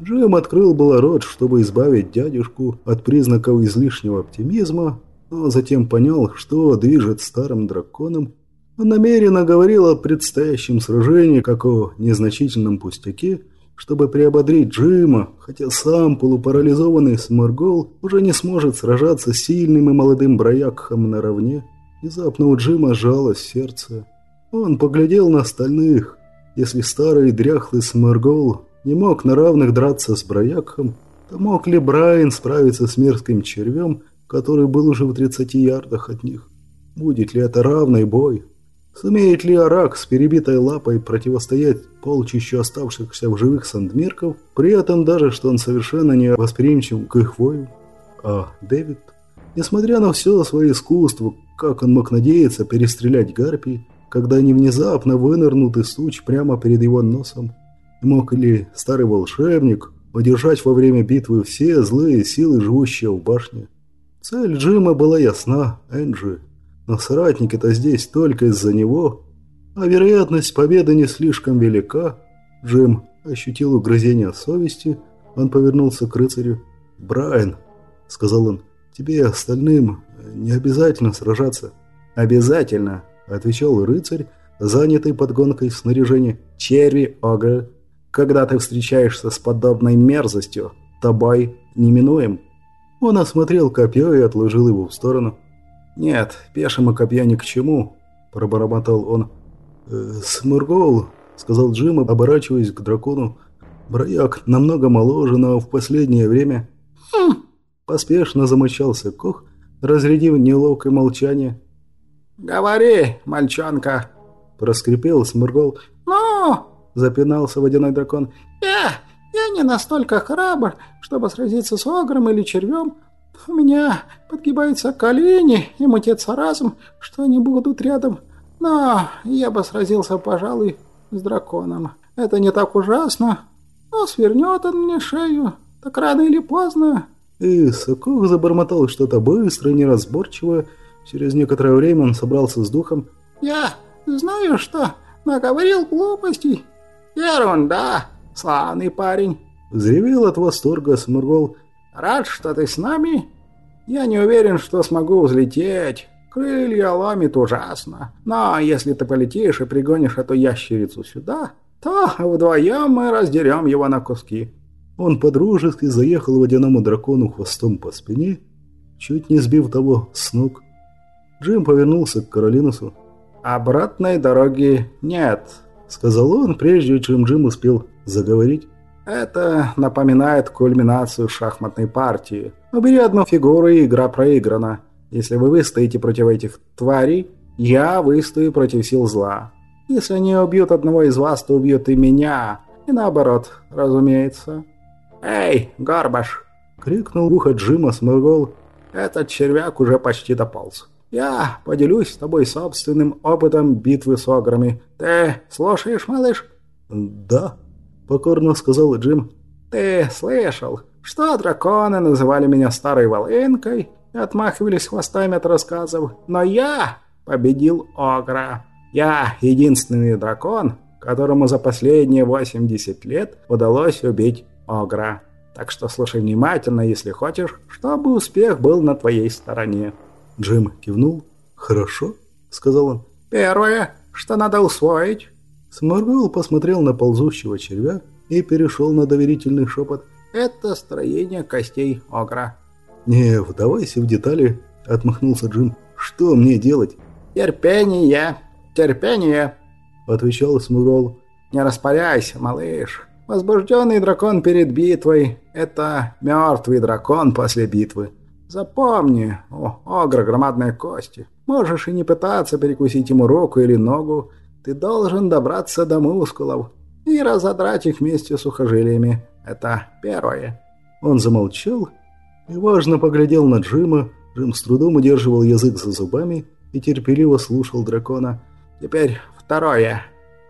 Джим открыл было рот, чтобы избавить дядюшку от признаков излишнего оптимизма, но затем понял, что движет старым драконом. Он намеренно говорил о предстоящем сражении, как о незначительном пустяке, чтобы приободрить Джима, хотя сам полупарализованный Сморгол уже не сможет сражаться с сильным и молодым Браякхом наравне. Внезапно у Джима сжалось сердце. Он поглядел на остальных. Если старый дряхлый Сморгол не мог на равных драться с Браякхом, то мог ли Брайан справиться с мерзким червем, который был уже в 30 ярдах от них? Будет ли это равный бой? Сумеет ли Арак с перебитой лапой противостоять полчищу оставшихся в живых сандмирков, при этом даже, что он совершенно не восприимчив к их вою? А Дэвид, несмотря на все свое искусство, как он мог надеяться перестрелять гарпий, когда они внезапно вынырнут из туч прямо перед его носом? Мог ли старый волшебник удержать во время битвы все злые силы, живущие в башне? Цель Джима была ясна, Энджи но соратники-то здесь только из-за него, а вероятность победы не слишком велика. Джим ощутил угрызение совести, он повернулся к рыцарю. «Брайан», — сказал он, — «тебе и остальным не обязательно сражаться». «Обязательно», — отвечал рыцарь, занятый подгонкой снаряжения. «Черви, ога, когда ты встречаешься с подобной мерзостью, тобой неминуем». Он осмотрел копье и отложил его в сторону. «Нет, пешему копья ни к чему», – пробормотал он. «Э, «Смыргол», – сказал Джим, оборачиваясь к дракону. «Браяк намного моложе, но в последнее время...» «Хм!» Поспешно замычался Кох. разрядив неловкое молчание. «Говори, мальчонка!» – проскрипел Смургол. Запинался водяной дракон. «Я... я не настолько храбр, чтобы сразиться с огром или червем. У меня подгибаются колени и мутится разум, что они будут рядом. Но я бы сразился, пожалуй, с драконом. Это не так ужасно. Но свернет он мне шею, так рано или поздно». И Соков забормотал что-то быстро и неразборчивое, Через некоторое время он собрался с духом. «Я знаю, что наговорил глупостей. Ерунда, славный парень!» Взревел от восторга Смургол. «Рад, что ты с нами. Я не уверен, что смогу взлететь. Крылья ломит ужасно. Но если ты полетишь и пригонишь эту ящерицу сюда, то вдвоем мы раздерем его на куски». Он подружески заехал водяному дракону хвостом по спине, чуть не сбив того с ног. Джим повернулся к Каролинусу. «Обратной дороги нет», — сказал он, прежде чем Джим успел заговорить. «Это напоминает кульминацию шахматной партии. Убери одну фигуру, и игра проиграна. Если вы выстоите против этих тварей, я выстою против сил зла. Если они убьют одного из вас, то убьют и меня. И наоборот, разумеется». «Эй, Горбаш!» — крикнул в ухо Джима Смыргол. «Этот червяк уже почти дополз. Я поделюсь с тобой собственным опытом битвы с ограми. Ты слушаешь, малыш?» «Да», — покорно сказал Джим. «Ты слышал, что драконы называли меня старой волынкой и отмахивались хвостами от рассказов, но я победил огра. Я единственный дракон, которому за последние 80 лет удалось убить огра. Так что слушай внимательно, если хочешь, чтобы успех был на твоей стороне». Джим кивнул. «Хорошо», — сказал он. «Первое, что надо усвоить». Сморгул посмотрел на ползущего червя и перешел на доверительный шепот. «Это строение костей огра». «Не вдавайся в детали», — отмахнулся Джим. «Что мне делать?» «Терпение, терпение», — отвечал Смурол. «Не распаляйся, малыш. Возбужденный дракон перед битвой — это мертвый дракон после битвы. Запомни, о, огра громадной кости. Можешь и не пытаться перекусить ему руку или ногу. Ты должен добраться до мускулов и разодрать их вместе с сухожилиями. Это первое. Он замолчал и важно поглядел на Джима. Джим с трудом удерживал язык за зубами и терпеливо слушал дракона. Теперь второе.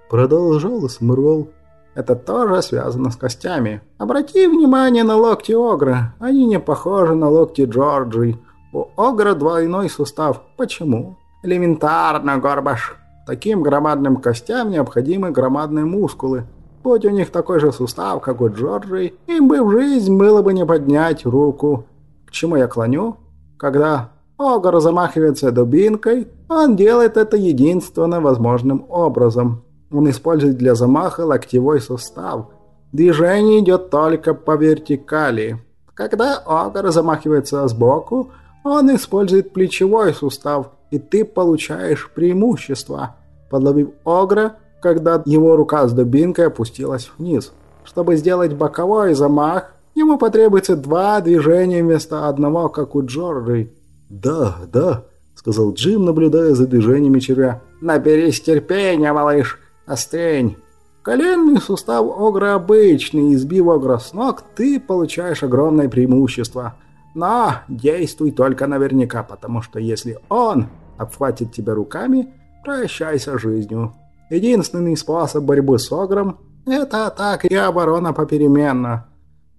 Продолжал Смырвол. Это тоже связано с костями. Обрати внимание на локти Огра. Они не похожи на локти Джорджи. У Огра двойной сустав. Почему? Элементарно, Горбаш. Таким громадным костям необходимы громадные мускулы. Будь у них такой же сустав, как у Джорджи, им бы в жизнь было бы не поднять руку. К чему я клоню? Когда Огр замахивается дубинкой, он делает это единственно возможным образом. Он использует для замаха локтевой сустав. Движение идет только по вертикали. Когда огр замахивается сбоку, он использует плечевой сустав, и ты получаешь преимущество, подловив огра, когда его рука с дубинкой опустилась вниз. Чтобы сделать боковой замах, ему потребуется два движения вместо одного, как у Джорджи. «Да, да», — сказал Джим, наблюдая за движениями червя. «Наберись терпения, малыш. Остынь. Коленный сустав огра обычный, избив огра с ног, ты получаешь огромное преимущество. Но действуй только наверняка, потому что если он обхватит тебя руками, прощайся жизнью. Единственный способ борьбы с огром – это атака и оборона попеременно.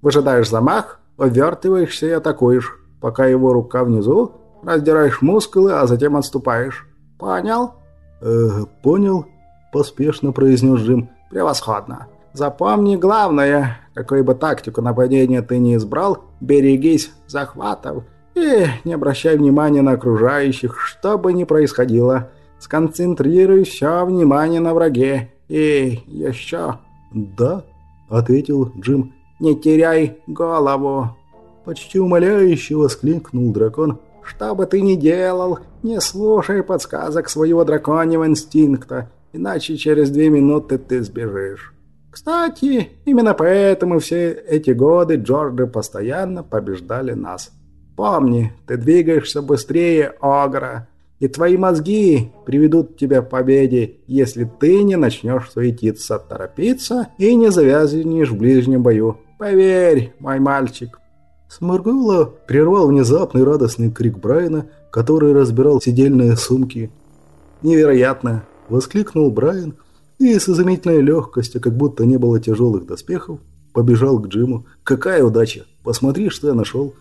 Выжидаешь замах, увертываешься и атакуешь, пока его рука внизу, раздираешь мускулы, а затем отступаешь. Понял? Э, понял поспешно произнес Джим. «Превосходно. Запомни главное, какую бы тактику нападения ты не избрал, берегись захватов и не обращай внимания на окружающих, что бы ни происходило. Сконцентрируй все внимание на враге. И еще...» «Да», — ответил Джим. «Не теряй голову!» Почти умоляюще воскликнул дракон. «Что бы ты ни делал, не слушай подсказок своего драконьего инстинкта иначе через две минуты ты сбежишь. Кстати, именно поэтому все эти годы Джорджи постоянно побеждали нас. Помни, ты двигаешься быстрее Огра, и твои мозги приведут тебя к победе, если ты не начнешь суетиться, торопиться и не завязнешь в ближнем бою. Поверь, мой мальчик». Сморгула прервал внезапный радостный крик Брайана, который разбирал сидельные сумки. «Невероятно!» – воскликнул Брайан, и с изумительной легкостью, как будто не было тяжелых доспехов, побежал к Джиму. «Какая удача! Посмотри, что я нашел!»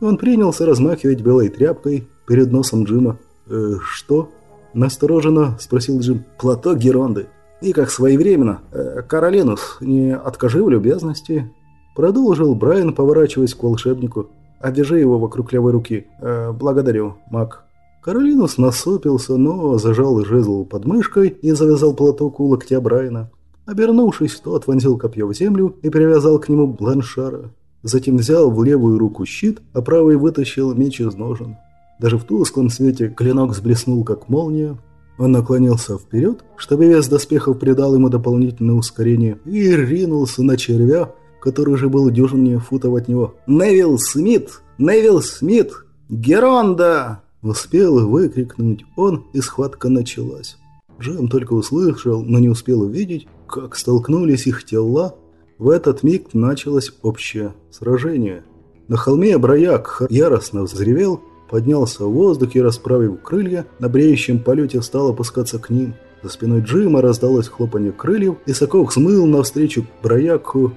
Он принялся размахивать белой тряпкой перед носом Джима. «Э, что?» – настороженно спросил Джим. «Платок Геронды. И как своевременно. Э, Каролинус, не откажи в любезности». Продолжил Брайан, поворачиваясь к волшебнику. «Обвяжи его вокруг левой руки. Э, благодарю, маг». Каролинус насупился, но зажал жезл под мышкой и завязал платок у локтя Брайана. Обернувшись, тот вонзил копье в землю и привязал к нему бланшара. Затем взял в левую руку щит, а правой вытащил меч из ножен. Даже в тусклом свете клинок сблеснул, как молния. Он наклонился вперед, чтобы вес доспехов придал ему дополнительное ускорение, и ринулся на червя, который уже был дюжине футов от него. «Невил Смит! Невил Смит! Геронда!» Успел выкрикнуть он, и схватка началась. Джем только услышал, но не успел увидеть, как столкнулись их тела. В этот миг началось общее сражение. На холме Браяк яростно взревел, поднялся в воздух и, расправив крылья, на бреющем полете стал опускаться к ним. За спиной Джима раздалось хлопанье крыльев, и Сокол смыл навстречу Браяку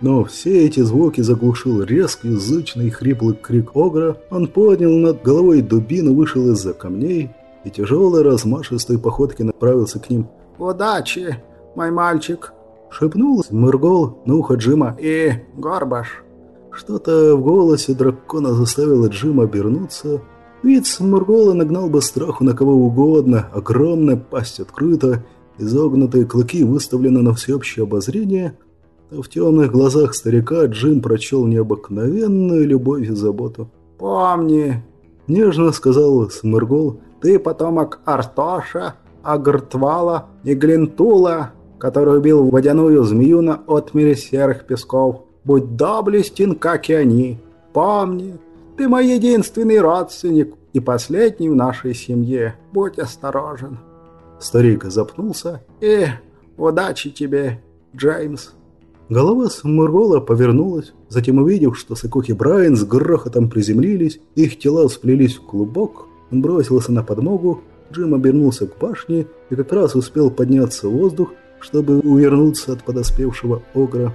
но все эти звуки заглушил резкий, зычный, хриплый крик Огра. Он поднял над головой дубину, вышел из-за камней и тяжелой размашистой походкой направился к ним. «Удачи, мой мальчик!» Шепнул Мургол на ухо Джима. «И Горбаш!» Что-то в голосе дракона заставило Джима обернуться. Вид Мургола нагнал бы страху на кого угодно. Огромная пасть открыта, изогнутые клыки выставлены на всеобщее обозрение – в темных глазах старика Джим прочел необыкновенную любовь и заботу. «Помни», – нежно сказал Смыргул, – «ты потомок Артоша, Агртвала и Глинтула, который убил водяную змею на отмере серых песков. Будь доблестен, как и они. Помни, ты мой единственный родственник и последний в нашей семье. Будь осторожен». Старик запнулся. «И удачи тебе, Джеймс». Голова Смургола повернулась, затем увидев, что Сакухи Брайан с грохотом приземлились, их тела сплелись в клубок, он бросился на подмогу, Джим обернулся к башне и как раз успел подняться в воздух, чтобы увернуться от подоспевшего огра.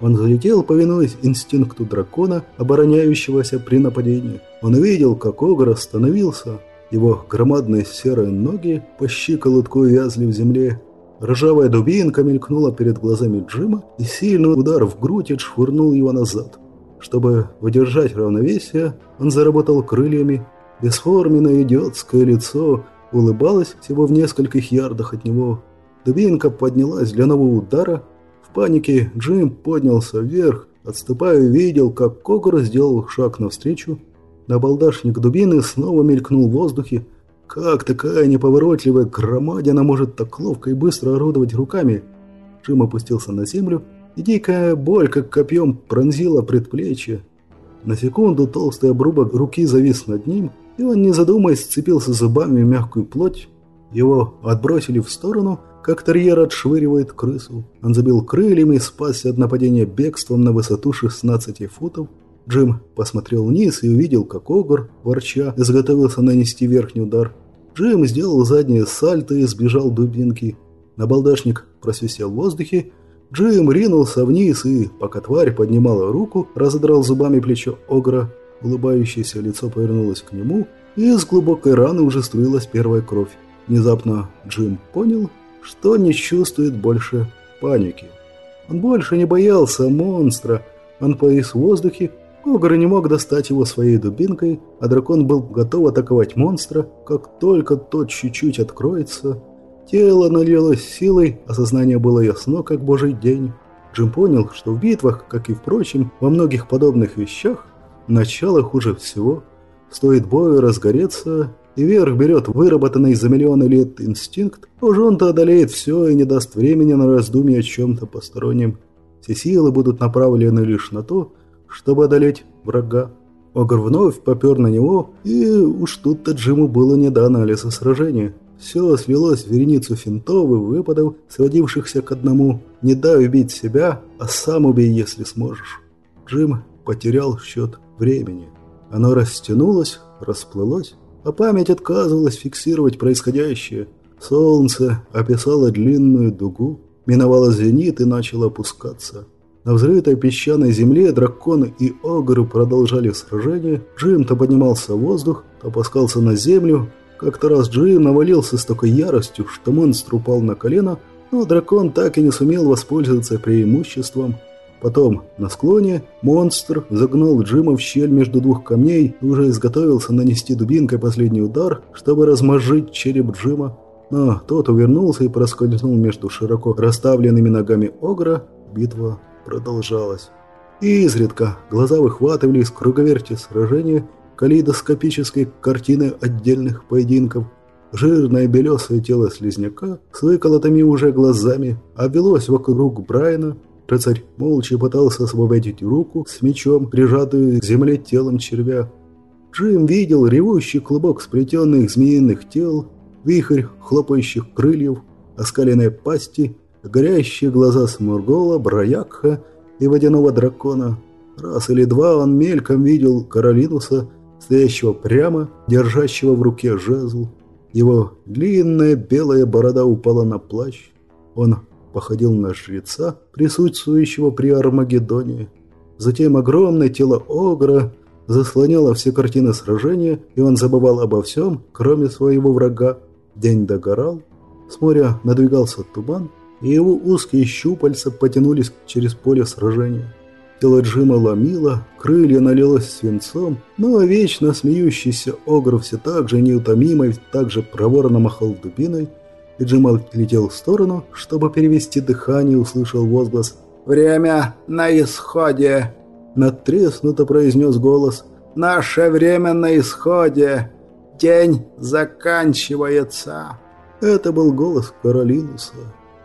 Он залетел, повинуясь инстинкту дракона, обороняющегося при нападении. Он увидел, как огр остановился, его громадные серые ноги по щиколотку вязли в земле, Ржавая дубинка мелькнула перед глазами Джима, и сильный удар в грудь отшвырнул его назад. Чтобы удержать равновесие, он заработал крыльями. Бесформенное идиотское лицо улыбалось всего в нескольких ярдах от него. Дубинка поднялась для нового удара. В панике Джим поднялся вверх, отступая, видел, как Когор сделал шаг навстречу. Набалдашник дубины снова мелькнул в воздухе, как такая неповоротливая громадина может так ловко и быстро орудовать руками? Джим опустился на землю, и дикая боль, как копьем, пронзила предплечье. На секунду толстый обрубок руки завис над ним, и он, не задумываясь, сцепился зубами в мягкую плоть. Его отбросили в сторону, как терьер отшвыривает крысу. Он забил крыльями и спасся от нападения бегством на высоту 16 футов. Джим посмотрел вниз и увидел, как Огр, ворча, изготовился нанести верхний удар. Джим сделал заднее сальто и сбежал дубинки. Набалдашник просвистел в воздухе. Джим ринулся вниз и, пока тварь поднимала руку, разодрал зубами плечо Огра. Улыбающееся лицо повернулось к нему, и из глубокой раны уже струилась первая кровь. Внезапно Джим понял, что не чувствует больше паники. Он больше не боялся монстра. Он повис в воздухе Огр не мог достать его своей дубинкой, а дракон был готов атаковать монстра, как только тот чуть-чуть откроется. Тело налилось силой, а сознание было ясно, как божий день. Джим понял, что в битвах, как и впрочем, во многих подобных вещах, начало хуже всего. Стоит бою разгореться, и верх берет выработанный за миллионы лет инстинкт, уж он-то одолеет все и не даст времени на раздумье о чем-то постороннем. Все силы будут направлены лишь на то, чтобы одолеть врага. Огр вновь попер на него, и уж тут-то Джиму было не до анализа сражения. Все свелось в вереницу финтов и выпадов, сводившихся к одному «не дай убить себя, а сам убей, если сможешь». Джим потерял счет времени. Оно растянулось, расплылось, а память отказывалась фиксировать происходящее. Солнце описало длинную дугу, миновало зенит и начало опускаться. На взрытой песчаной земле драконы и огры продолжали сражение. Джим то поднимался в воздух, то опускался на землю. Как-то раз Джим навалился с такой яростью, что монстр упал на колено, но дракон так и не сумел воспользоваться преимуществом. Потом, на склоне, монстр загнал Джима в щель между двух камней и уже изготовился нанести дубинкой последний удар, чтобы размозжить череп Джима. Но тот увернулся и проскользнул между широко расставленными ногами Огра. Битва продолжалась. И изредка глаза выхватывали из круговерти сражения калейдоскопической картины отдельных поединков. Жирное белесое тело слизняка с выколотыми уже глазами обвелось вокруг Брайана. Рыцарь молча пытался освободить руку с мечом, прижатую к земле телом червя. Джим видел ревущий клубок сплетенных змеиных тел, вихрь хлопающих крыльев, оскаленные пасти горящие глаза Смургола, Браякха и водяного дракона. Раз или два он мельком видел Каролинуса, стоящего прямо, держащего в руке жезл. Его длинная белая борода упала на плащ. Он походил на жреца, присутствующего при Армагеддоне. Затем огромное тело Огра заслоняло все картины сражения, и он забывал обо всем, кроме своего врага. День догорал, с моря надвигался туман, и его узкие щупальца потянулись через поле сражения. Тело Джима ломило, крылья налилось свинцом, но вечно смеющийся Огр все так же неутомимо и так же проворно махал дубиной, и Джим отлетел в сторону, чтобы перевести дыхание, услышал возглас «Время на исходе!» Натреснуто произнес голос «Наше время на исходе! День заканчивается!» Это был голос Каролинуса.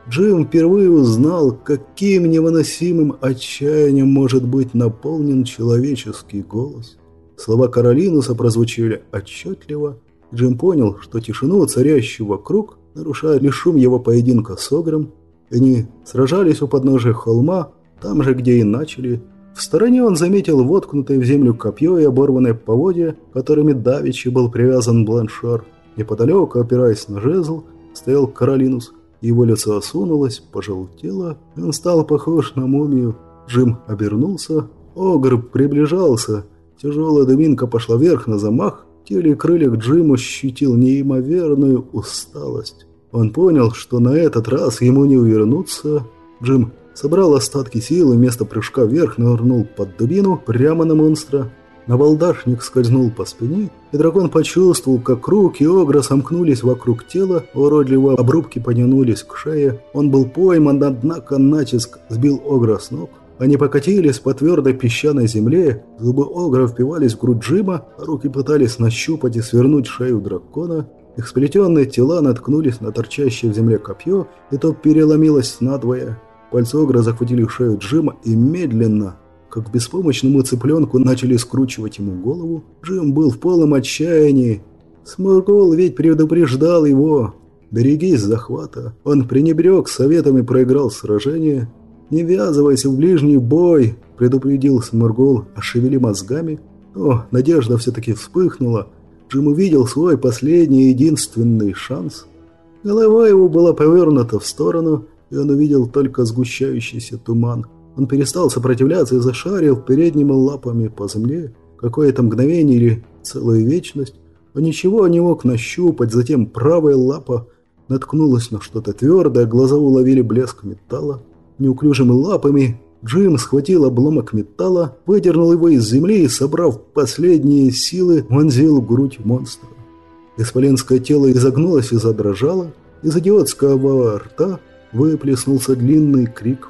Джим впервые узнал, каким невыносимым отчаянием может быть наполнен человеческий голос. Слова Каролинуса прозвучали отчетливо. Джим понял, что тишину, царящую вокруг, нарушает лишь шум его поединка с Огром. Они сражались у подножия холма, там же, где и начали. В стороне он заметил воткнутое в землю копье и оборванное поводья, которыми давичи был привязан Бланшар. Неподалеку, опираясь на жезл, стоял Каролинус. Его лицо осунулось, пожелтело, он стал похож на мумию. Джим обернулся, Огр приближался. Тяжелая дыминка пошла вверх на замах, теле и крыльях Джим ощутил неимоверную усталость. Он понял, что на этот раз ему не увернуться. Джим собрал остатки сил и вместо прыжка вверх нырнул под дубину прямо на монстра. Набалдашник скользнул по спине, и дракон почувствовал, как руки Огра сомкнулись вокруг тела, уродливые обрубки потянулись к шее. Он был пойман, однако натиск сбил Огра с ног. Они покатились по твердой песчаной земле, зубы Огра впивались в грудь Джима, а руки пытались нащупать и свернуть шею дракона. Их сплетенные тела наткнулись на торчащее в земле копье, и то переломилось надвое. Пальцы Огра захватили шею Джима и медленно, как беспомощному цыпленку начали скручивать ему голову. Джим был в полном отчаянии. Сморгол ведь предупреждал его. «Берегись захвата». Он пренебрег советом и проиграл сражение. «Не ввязывайся в ближний бой», – предупредил Сморгол, ошевели мозгами. Но надежда все-таки вспыхнула. Джим увидел свой последний и единственный шанс. Голова его была повернута в сторону, и он увидел только сгущающийся туман – он перестал сопротивляться и зашарил передними лапами по земле. Какое-то мгновение или целую вечность. Он ничего не мог нащупать, затем правая лапа наткнулась на что-то твердое, глаза уловили блеск металла. Неуклюжими лапами Джим схватил обломок металла, выдернул его из земли и, собрав последние силы, вонзил в грудь монстра. Исполенское тело изогнулось и задрожало, из идиотского рта выплеснулся длинный крик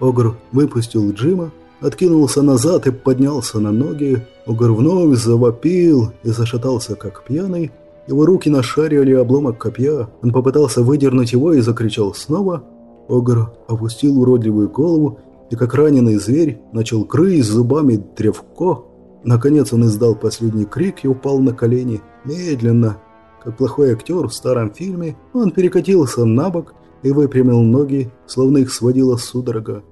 Огр выпустил Джима, откинулся назад и поднялся на ноги. Огр вновь завопил и зашатался, как пьяный. Его руки нашарили обломок копья. Он попытался выдернуть его и закричал снова. Огр опустил уродливую голову и, как раненый зверь, начал крыть зубами древко. Наконец он издал последний крик и упал на колени. Медленно, как плохой актер в старом фильме, он перекатился на бок и выпрямил ноги, словно их сводила судорога.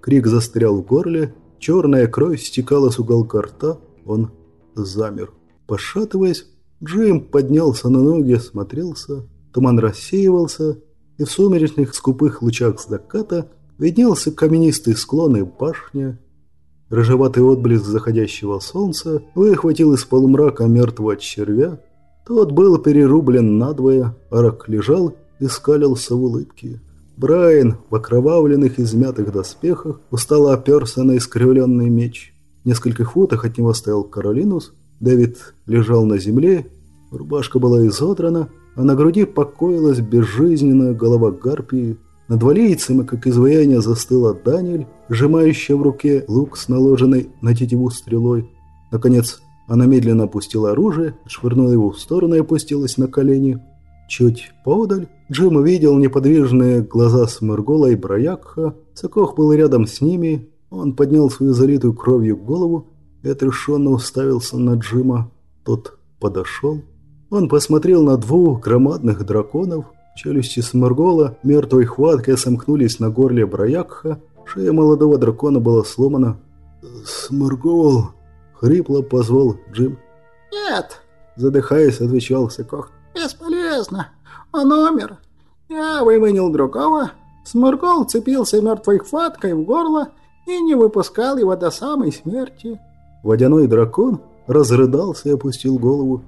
Крик застрял в горле, черная кровь стекала с уголка рта, он замер. Пошатываясь, Джим поднялся на ноги, осмотрелся, туман рассеивался, и в сумеречных скупых лучах заката виднелся каменистый склон и башня. Рыжеватый отблеск заходящего солнца выхватил из полумрака мертвого червя. Тот был перерублен надвое, а рак лежал и скалился в улыбке. Брайан в окровавленных измятых доспехах устало оперся на искривленный меч. В нескольких футах от него стоял Каролинус. Дэвид лежал на земле, рубашка была изодрана, а на груди покоилась безжизненная голова гарпии. Над валийцем, как изваяние, застыла Даниэль, сжимающая в руке лук с наложенной на тетиву стрелой. Наконец, она медленно опустила оружие, швырнула его в сторону и опустилась на колени. Чуть подаль Джим увидел неподвижные глаза Смыргола и Браякха. Сокох был рядом с ними. Он поднял свою залитую кровью голову и отрешенно уставился на Джима. Тот подошел. Он посмотрел на двух громадных драконов. Челюсти Смыргола мертвой хваткой сомкнулись на горле Браякха. Шея молодого дракона была сломана. «Смыргол!» — хрипло позвал Джим. «Нет!» — задыхаясь, отвечал Сокох. «Бесполезно. Он умер. Я выманил другого. Сморгол цепился мертвой хваткой в горло и не выпускал его до самой смерти». Водяной дракон разрыдался и опустил голову.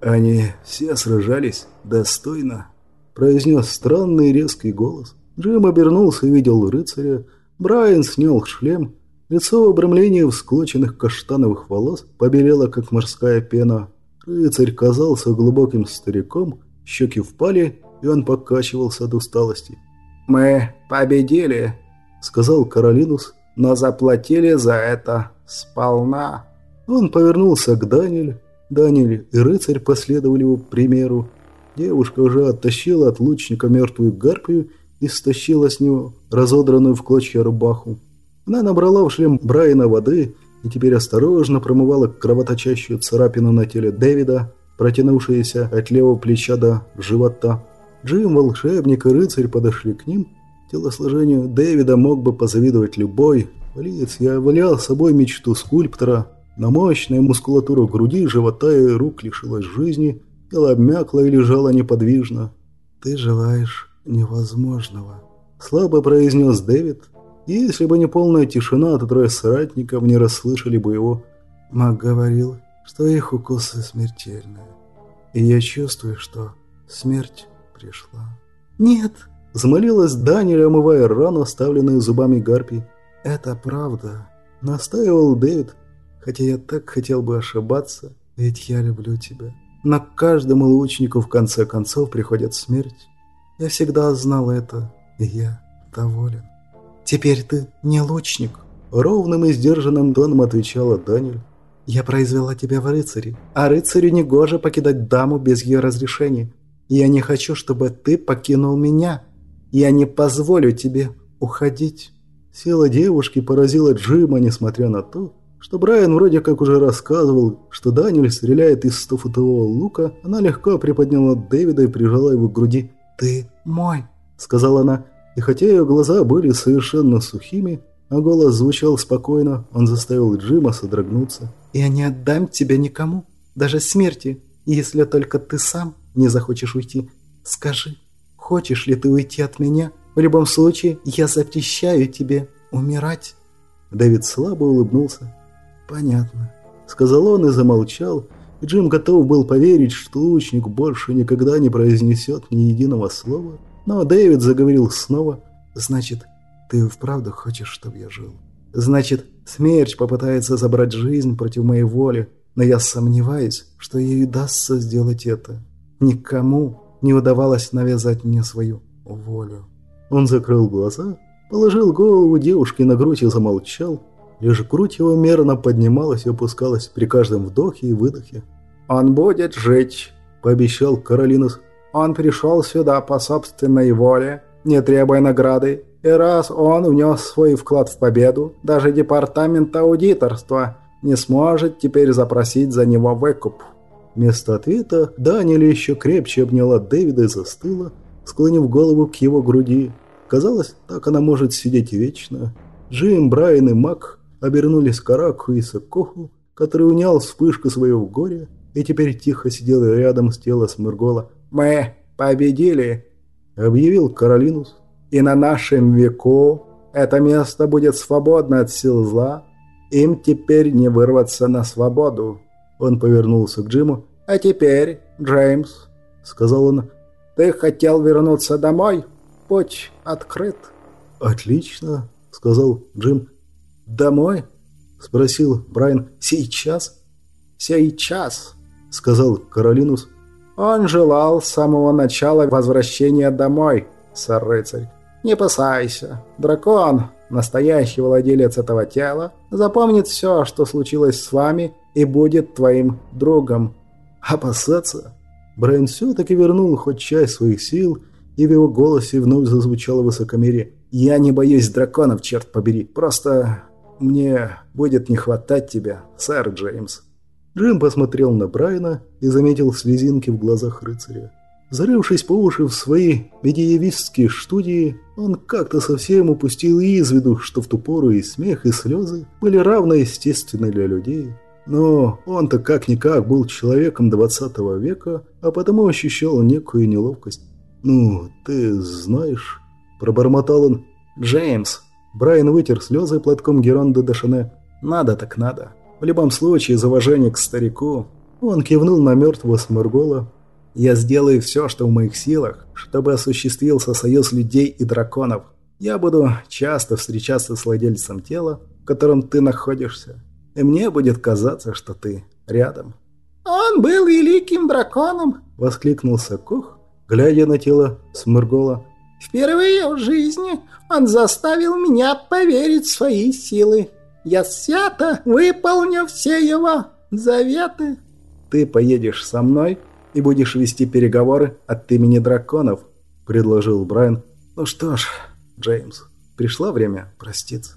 «Они все сражались достойно», — произнес странный резкий голос. Джим обернулся и видел рыцаря. Брайан снял шлем. Лицо в обрамлении всклоченных каштановых волос побелело, как морская пена. Рыцарь казался глубоким стариком, щеки впали, и он покачивался от усталости. «Мы победили», — сказал Каролинус, — «но заплатили за это сполна». Он повернулся к Даниэль. Даниэль и рыцарь последовали его примеру. Девушка уже оттащила от лучника мертвую гарпию и стащила с него разодранную в клочья рубаху. Она набрала в шлем Брайана воды и теперь осторожно промывала кровоточащую царапину на теле Дэвида, протянувшуюся от левого плеча до живота. Джим, волшебник и рыцарь подошли к ним. Телосложению Дэвида мог бы позавидовать любой. Валиец являл собой мечту скульптора. На мощная мускулатура груди, живота и рук лишилась жизни. Тело обмякло и лежало неподвижно. «Ты желаешь невозможного», — слабо произнес Дэвид, если бы не полная тишина, то трое соратников не расслышали бы его. Маг говорил, что их укусы смертельные. И я чувствую, что смерть пришла. «Нет!» – взмолилась Даниэль, омывая рану, оставленную зубами гарпи. «Это правда», – настаивал Дэвид. «Хотя я так хотел бы ошибаться, ведь я люблю тебя. Но каждому лучнику в конце концов приходит смерть. Я всегда знал это, и я доволен». «Теперь ты не лучник», — ровным и сдержанным тоном отвечала Даниль. «Я произвела тебя в рыцаре, а рыцарю негоже покидать даму без ее разрешения. Я не хочу, чтобы ты покинул меня. Я не позволю тебе уходить». Сила девушки поразила Джима, несмотря на то, что Брайан вроде как уже рассказывал, что Даниэль стреляет из стофутового лука, она легко приподняла Дэвида и прижала его к груди. «Ты мой», — сказала она. И хотя ее глаза были совершенно сухими, а голос звучал спокойно, он заставил Джима содрогнуться. «Я не отдам тебя никому, даже смерти, если только ты сам не захочешь уйти. Скажи, хочешь ли ты уйти от меня? В любом случае, я запрещаю тебе умирать». Дэвид слабо улыбнулся. «Понятно», — сказал он и замолчал. И Джим готов был поверить, что лучник больше никогда не произнесет ни единого слова. Но Дэвид заговорил снова. «Значит, ты вправду хочешь, чтобы я жил? Значит, смерть попытается забрать жизнь против моей воли, но я сомневаюсь, что ей удастся сделать это. Никому не удавалось навязать мне свою волю». Он закрыл глаза, положил голову девушки на грудь и замолчал. Лишь грудь его мерно поднималась и опускалась при каждом вдохе и выдохе. «Он будет жить», – пообещал Каролинус. Он пришел сюда по собственной воле, не требуя награды, и раз он внес свой вклад в победу, даже департамент аудиторства не сможет теперь запросить за него выкуп». Вместо ответа Даниэль еще крепче обняла Дэвида и застыла, склонив голову к его груди. Казалось, так она может сидеть вечно. Джим, Брайан и Мак обернулись к Араку и Сокоху, который унял вспышку своего горя и теперь тихо сидел рядом с телом Смыргола. «Мы победили!» — объявил Каролинус. «И на нашем веку это место будет свободно от сил зла. Им теперь не вырваться на свободу». Он повернулся к Джиму. «А теперь, Джеймс», — сказал он, — «ты хотел вернуться домой? Путь открыт». «Отлично», — сказал Джим. «Домой?» — спросил Брайан. «Сейчас?» «Сейчас», — сказал Каролинус. «Он желал с самого начала возвращения домой, сэр-рыцарь. Не опасайся, дракон, настоящий владелец этого тела, запомнит все, что случилось с вами, и будет твоим другом». «Опасаться?» Брайан все-таки вернул хоть часть своих сил, и в его голосе вновь зазвучало высокомерие. «Я не боюсь драконов, черт побери. Просто мне будет не хватать тебя, сэр Джеймс». Джим посмотрел на Брайана и заметил слезинки в глазах рыцаря. Зарывшись по уши в свои медиевистские студии, он как-то совсем упустил из виду, что в ту пору и смех, и слезы были равно естественны для людей. Но он-то как-никак был человеком 20 века, а потому ощущал некую неловкость. «Ну, ты знаешь...» – пробормотал он. «Джеймс!» Брайан вытер слезы платком Геронда Дашане. «Надо так надо. В любом случае, за уважение к старику...» Он кивнул на мертвого Сморгола. «Я сделаю все, что в моих силах, чтобы осуществился союз людей и драконов. Я буду часто встречаться с владельцем тела, в котором ты находишься и мне будет казаться, что ты рядом». «Он был великим драконом!» — воскликнул Сокох, глядя на тело Смыргола. «Впервые в жизни он заставил меня поверить в свои силы. Я свято выполню все его заветы». «Ты поедешь со мной и будешь вести переговоры от имени драконов», — предложил Брайан. «Ну что ж, Джеймс, пришло время проститься».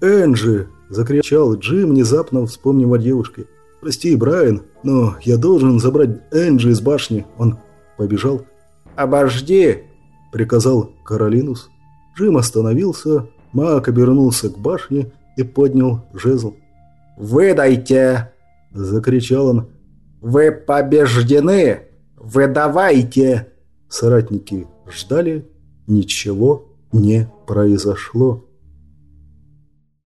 «Энджи!» – закричал Джим, внезапно вспомнив о девушке. «Прости, Брайан, но я должен забрать Энджи из башни». Он побежал. «Обожди!» – приказал Каролинус. Джим остановился, Мак обернулся к башне и поднял жезл. «Выдайте!» – закричал он. «Вы побеждены! Выдавайте!» Соратники ждали, ничего не произошло.